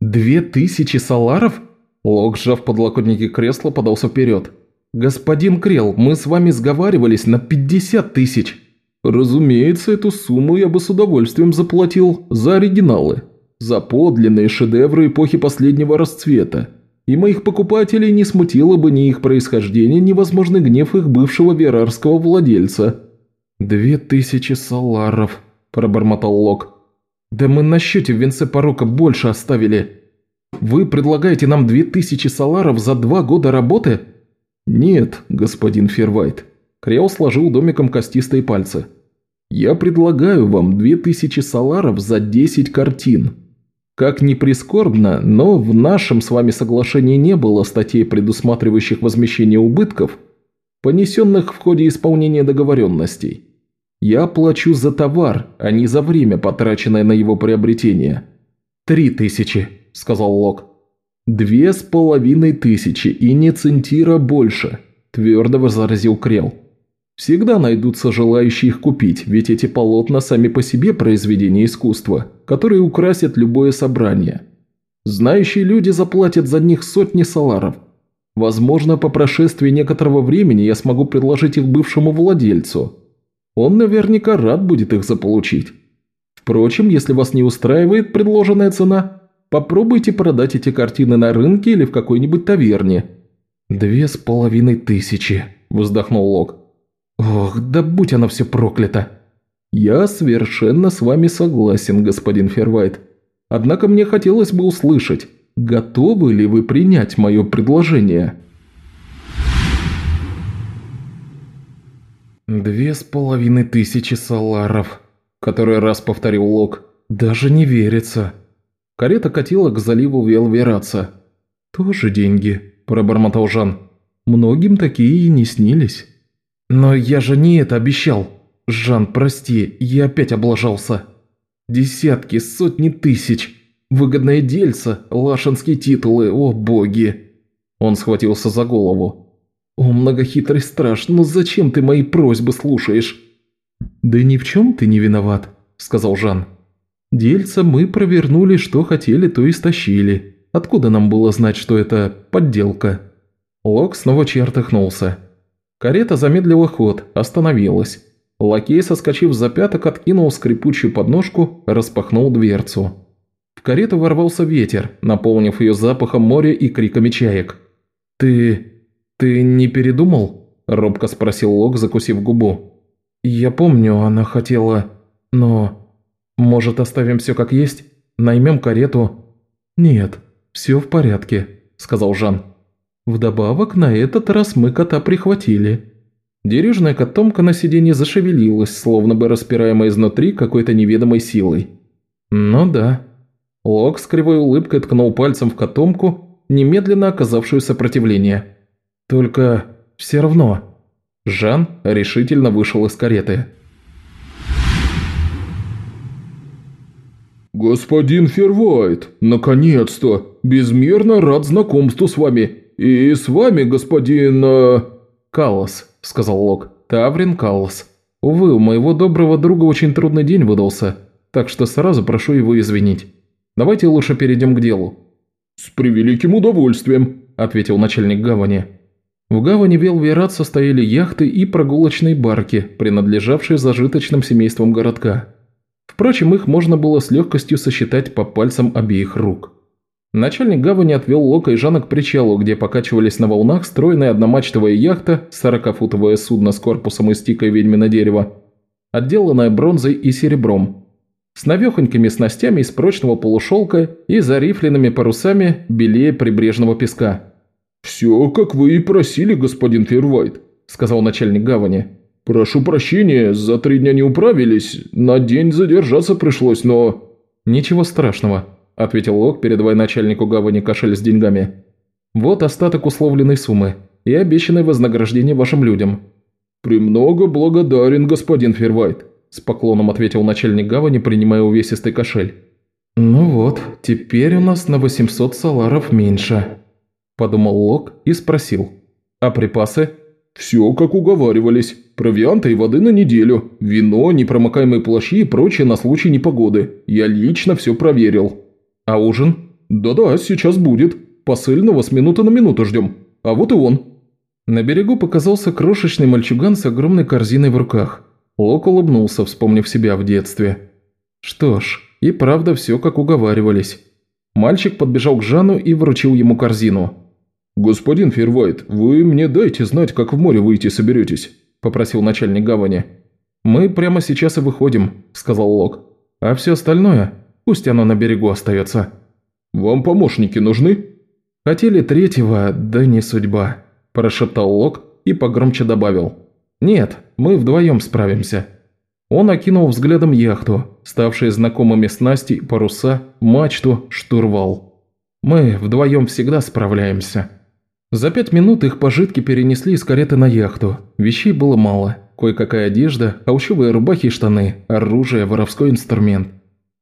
«Две тысячи саларов?» Лок, сжав подлокотники кресла, подался вперед. «Господин Крел, мы с вами сговаривались на пятьдесят тысяч». «Разумеется, эту сумму я бы с удовольствием заплатил за оригиналы», за подлинные шедевры эпохи последнего расцвета, и моих покупателей не смутило бы ни их происхождение, ни возможный гнев их бывшего верарского владельца». «Две тысячи саларов», – пробормотал Лок. «Да мы на счете в венце порока больше оставили. Вы предлагаете нам две тысячи саларов за два года работы?» «Нет, господин Фервайт». Крел сложил домиком костистые пальцы. «Я предлагаю вам две тысячи саларов за десять картин». Как ни прискорбно, но в нашем с вами соглашении не было статей, предусматривающих возмещение убытков, понесенных в ходе исполнения договоренностей. Я плачу за товар, а не за время, потраченное на его приобретение. «Три тысячи», – сказал Лок. «Две с половиной тысячи и не центира больше», – твердо возразил Крел. Всегда найдутся желающие их купить, ведь эти полотна сами по себе произведения искусства, которые украсят любое собрание. Знающие люди заплатят за них сотни саларов. Возможно, по прошествии некоторого времени я смогу предложить их бывшему владельцу. Он наверняка рад будет их заполучить. Впрочем, если вас не устраивает предложенная цена, попробуйте продать эти картины на рынке или в какой-нибудь таверне». «Две с половиной тысячи», – вздохнул Лок. «Ох, да будь она все проклята!» «Я совершенно с вами согласен, господин Фервайт. Однако мне хотелось бы услышать, готовы ли вы принять мое предложение?» «Две с половиной тысячи саларов», – который раз повторил Лок. «Даже не верится». Карета катила к заливу Велвераца. «Тоже деньги», – пробормотал Жан. «Многим такие и не снились». «Но я же не это обещал. Жан, прости, я опять облажался. Десятки, сотни тысяч. Выгодное дельце, лашинские титулы, о боги!» Он схватился за голову. «О, многохитрый страж, ну зачем ты мои просьбы слушаешь?» «Да ни в чем ты не виноват», – сказал Жан. «Дельца мы провернули, что хотели, то и стащили. Откуда нам было знать, что это подделка?» Лок снова чертыхнулся. Карета замедлила ход, остановилась. Лакей, соскочив за пяток, откинул скрипучую подножку, распахнул дверцу. В карету ворвался ветер, наполнив ее запахом моря и криками чаек. «Ты... «Ты не передумал?» – робко спросил Лок, закусив губу. «Я помню, она хотела... Но... Может, оставим все как есть? Наймем карету?» «Нет, все в порядке», – сказал Жан. «Вдобавок, на этот раз мы кота прихватили». Дерюжная котомка на сиденье зашевелилась, словно бы распираемая изнутри какой-то неведомой силой. «Ну да». Лок с кривой улыбкой ткнул пальцем в котомку, немедленно оказавшую сопротивление. Только все равно...» Жан решительно вышел из кареты. «Господин Фервайт, наконец-то! Безмерно рад знакомству с вами. И с вами, господин...» э... Сказал Лок. «Таврин Каллас. Увы, у моего доброго друга очень трудный день выдался, так что сразу прошу его извинить. Давайте лучше перейдем к делу». «С превеликим удовольствием», – ответил начальник гавани. В гавани Велверат состояли яхты и прогулочные барки, принадлежавшие зажиточным семействам городка. Впрочем, их можно было с легкостью сосчитать по пальцам обеих рук. Начальник гавани отвел Лока и Жана к причалу, где покачивались на волнах стройная одномачтовая яхта, 40-футовое судно с корпусом из тика ведьмина дерева, отделанное бронзой и серебром, с навехонькими снастями из прочного полушелка и зарифленными парусами белее прибрежного песка. «Все, как вы и просили, господин Фервайт», – сказал начальник гавани. «Прошу прощения, за три дня не управились, на день задержаться пришлось, но...» «Ничего страшного», – ответил Лок, передавая начальнику гавани кошель с деньгами. «Вот остаток условленной суммы и обещанное вознаграждение вашим людям». «Премного благодарен, господин Фервайт», – с поклоном ответил начальник гавани, принимая увесистый кошель. «Ну вот, теперь у нас на 800 саларов меньше», подумал Лок и спросил. «А припасы?» «Все, как уговаривались. Провианта и воды на неделю, вино, непромокаемые плащи и прочее на случай непогоды. Я лично все проверил». «А ужин?» «Да-да, сейчас будет. Посыльного с минуты на минуту ждем. А вот и он». На берегу показался крошечный мальчуган с огромной корзиной в руках. Лок улыбнулся, вспомнив себя в детстве. Что ж, и правда все как уговаривались. Мальчик подбежал к Жану и вручил ему корзину. «Господин Фервайт, вы мне дайте знать, как в море выйти соберетесь», – попросил начальник гавани. «Мы прямо сейчас и выходим», – сказал Лок. «А все остальное, пусть оно на берегу остается». «Вам помощники нужны?» «Хотели третьего, да не судьба», – прошептал Лок и погромче добавил. «Нет, мы вдвоем справимся». Он окинул взглядом яхту, ставшие знакомыми снасти, паруса, мачту, штурвал. «Мы вдвоем всегда справляемся». За пять минут их пожитки перенесли из кареты на яхту. Вещей было мало. Кое-какая одежда, каучевые рубахи и штаны, оружие, воровской инструмент.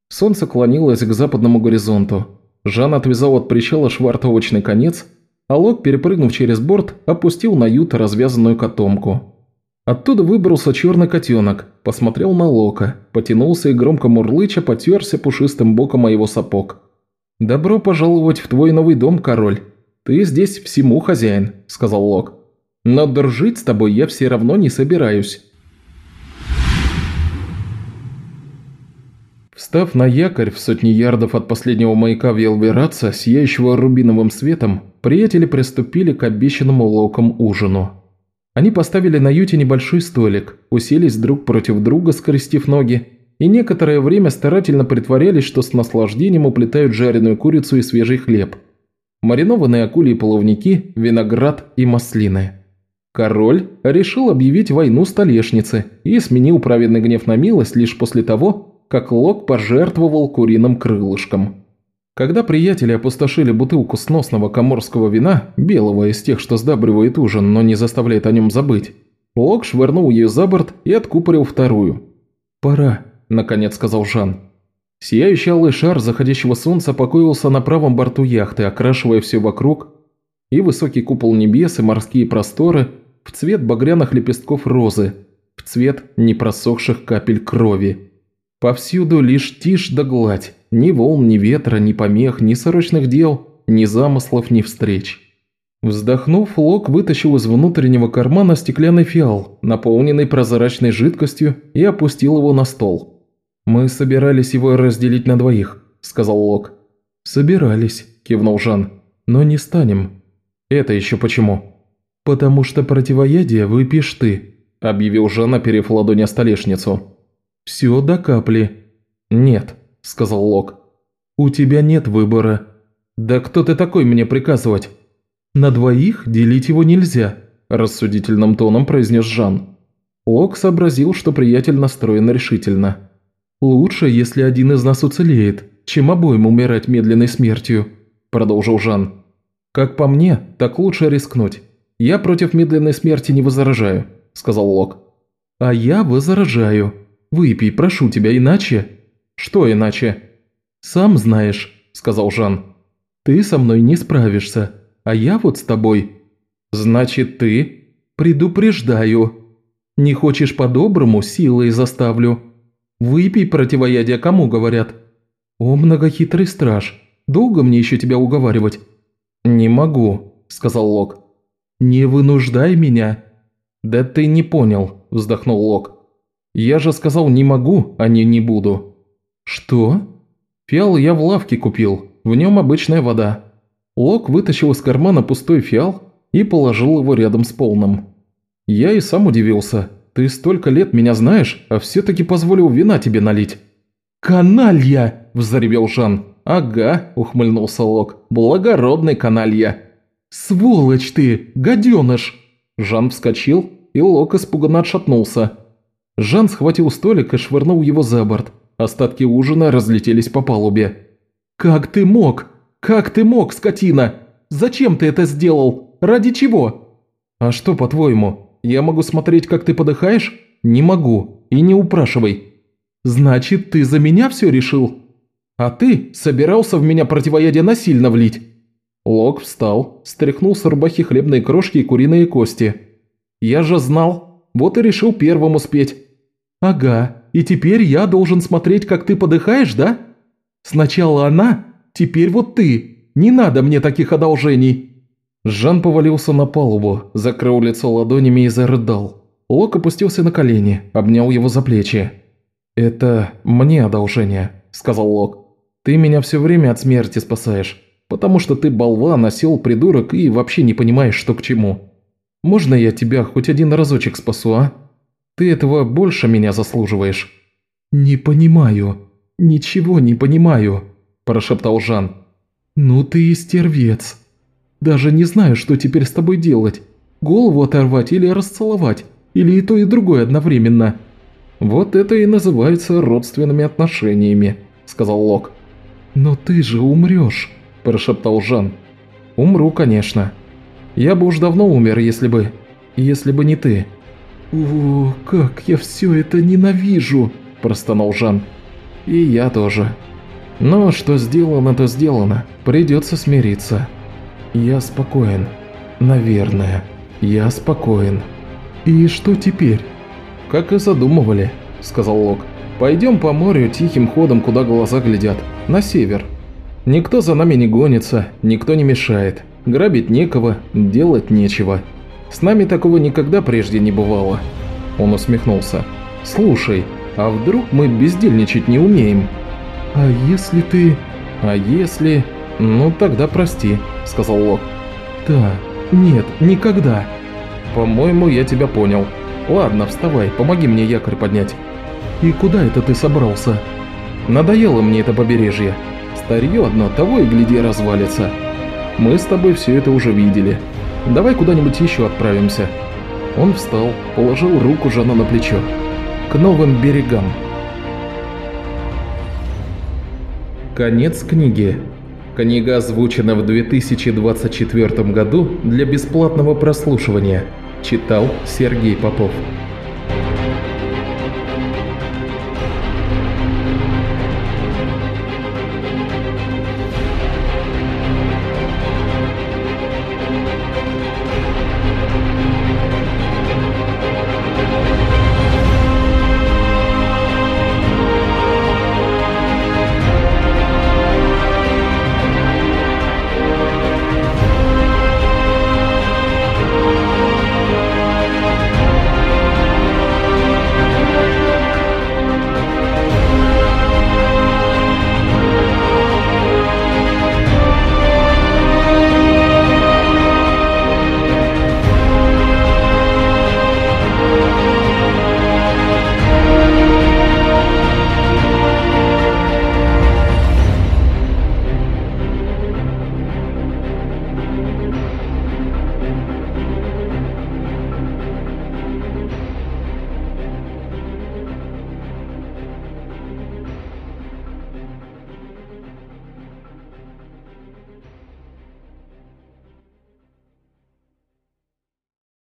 Солнце клонилось к западному горизонту. Жан отвязал от причала швартовочный конец, а Лок, перепрыгнув через борт, опустил на ют развязанную котомку. Оттуда выбрался черный котенок, посмотрел на Лока, потянулся и громко мурлыча потерся пушистым боком моего сапог. «Добро пожаловать в твой новый дом, король!» «Ты здесь всему хозяин», – сказал Лок. «Но дружить с тобой я все равно не собираюсь». Встав на якорь в сотни ярдов от последнего маяка Велвераца, сияющего рубиновым светом, приятели приступили к обещанному Локом ужину. Они поставили на юте небольшой столик, уселись друг против друга, скрестив ноги, и некоторое время старательно притворялись, что с наслаждением уплетают жареную курицу и свежий хлеб, маринованные акули и половники, виноград и маслины. Король решил объявить войну столешнице и сменил праведный гнев на милость лишь после того, как Лок пожертвовал куриным крылышком. Когда приятели опустошили бутылку сносного коморского вина, белого из тех, что сдабривает ужин, но не заставляет о нем забыть, Лок швырнул ее за борт и откупорил вторую. «Пора», – наконец сказал Жан. Сияющий алый шар заходящего солнца покоился на правом борту яхты, окрашивая все вокруг, и высокий купол небес, и морские просторы в цвет багряных лепестков розы, в цвет непросохших капель крови. Повсюду лишь тишь да гладь, ни волн, ни ветра, ни помех, ни срочных дел, ни замыслов, ни встреч. Вздохнув, Лок вытащил из внутреннего кармана стеклянный фиал, наполненный прозрачной жидкостью, и опустил его на стол. «Мы собирались его разделить на двоих», – сказал Лок. «Собирались», – кивнул Жан, – «но не станем». «Это еще почему?» «Потому что противоядие выпьешь ты», – объявил Жан, оперев ладонь о столешницу. «Все до капли». «Нет», – сказал Лок. «У тебя нет выбора». «Да кто ты такой мне приказывать?» «На двоих делить его нельзя», – рассудительным тоном произнес Жан. Лок сообразил, что приятель настроен решительно. «Лучше, если один из нас уцелеет, чем обоим умирать медленной смертью», – продолжил Жан. «Как по мне, так лучше рискнуть. Я против медленной смерти не возражаю», – сказал Лок. «А я возражаю», Выпей, прошу тебя, иначе...» «Что иначе?» «Сам знаешь», – сказал Жан. «Ты со мной не справишься, а я вот с тобой». «Значит, ты...» «Предупреждаю. Не хочешь по-доброму, силой заставлю. Выпей противоядие, кому говорят?» «О, многохитрый страж, долго мне еще тебя уговаривать?» «Не могу», – сказал Лок. «Не вынуждай меня». «Да ты не понял», – вздохнул Лок. Я же сказал не могу, а не не буду». «Что?» «Фиал я в лавке купил, в нем обычная вода». Лок вытащил из кармана пустой фиал и положил его рядом с полным. «Я и сам удивился. Ты столько лет меня знаешь, а все-таки позволил вина тебе налить». «Каналья!» – взоревел Жан. «Ага», – ухмыльнулся Лок. «Благородный каналья». «Сволочь ты, гаденыш!» Жан вскочил, и Лок испуганно отшатнулся. Жан схватил столик и швырнул его за борт. Остатки ужина разлетелись по палубе. «Как ты мог? Как ты мог, скотина? Зачем ты это сделал? Ради чего?» «А что, по-твоему, я могу смотреть, как ты подыхаешь? Не могу. И не упрашивай». «Значит, ты за меня все решил?» «А ты собирался в меня противоядие насильно влить?» Лок встал, стряхнул с рубахи хлебные крошки и куриные кости. «Я же знал, вот и решил первым успеть. «Ага, и теперь я должен смотреть, как ты подыхаешь, да? Сначала она, теперь вот ты. Не надо мне таких одолжений». Жан повалился на палубу, закрыл лицо ладонями и зарыдал. Лок опустился на колени, обнял его за плечи. «Это мне одолжение», – сказал Лок. «Ты меня все время от смерти спасаешь, потому что ты болван, осел, придурок и вообще не понимаешь, что к чему. Можно я тебя хоть один разочек спасу, а?» Ты этого больше меня заслуживаешь». «Не понимаю. Ничего не понимаю», – прошептал Жан. «Ну ты и стервец. Даже не знаю, что теперь с тобой делать. Голову оторвать или расцеловать, или и то, и другое одновременно». «Вот это и называется родственными отношениями», – сказал Лок. «Но ты же умрешь», – прошептал Жан. «Умру, конечно. Я бы уж давно умер, если бы... если бы не ты». «О, как я все это ненавижу!» – простонал Жан. «И я тоже. Но что сделано, то сделано. Придется смириться. Я спокоен. Наверное. Я спокоен. И что теперь?» «Как и задумывали», – сказал Лок. «Пойдем по морю тихим ходом, куда глаза глядят. На север. Никто за нами не гонится, никто не мешает. Грабить некого, делать нечего. С нами такого никогда прежде не бывало». Он усмехнулся. «Слушай, а вдруг мы бездельничать не умеем?» «А если ты...» «А если...» «Ну, тогда прости», — сказал Лок. «Да, нет, никогда». «По-моему, я тебя понял. Ладно, вставай, помоги мне якорь поднять». «И куда это ты собрался?» «Надоело мне это побережье. Старье одно, того и гляди развалится. Мы с тобой все это уже видели. Давай куда-нибудь еще отправимся». Он встал, положил руку Жанна на плечо. «К новым берегам». Конец книги. Книга озвучена в 2024 году для бесплатного прослушивания. Читал Сергей Попов.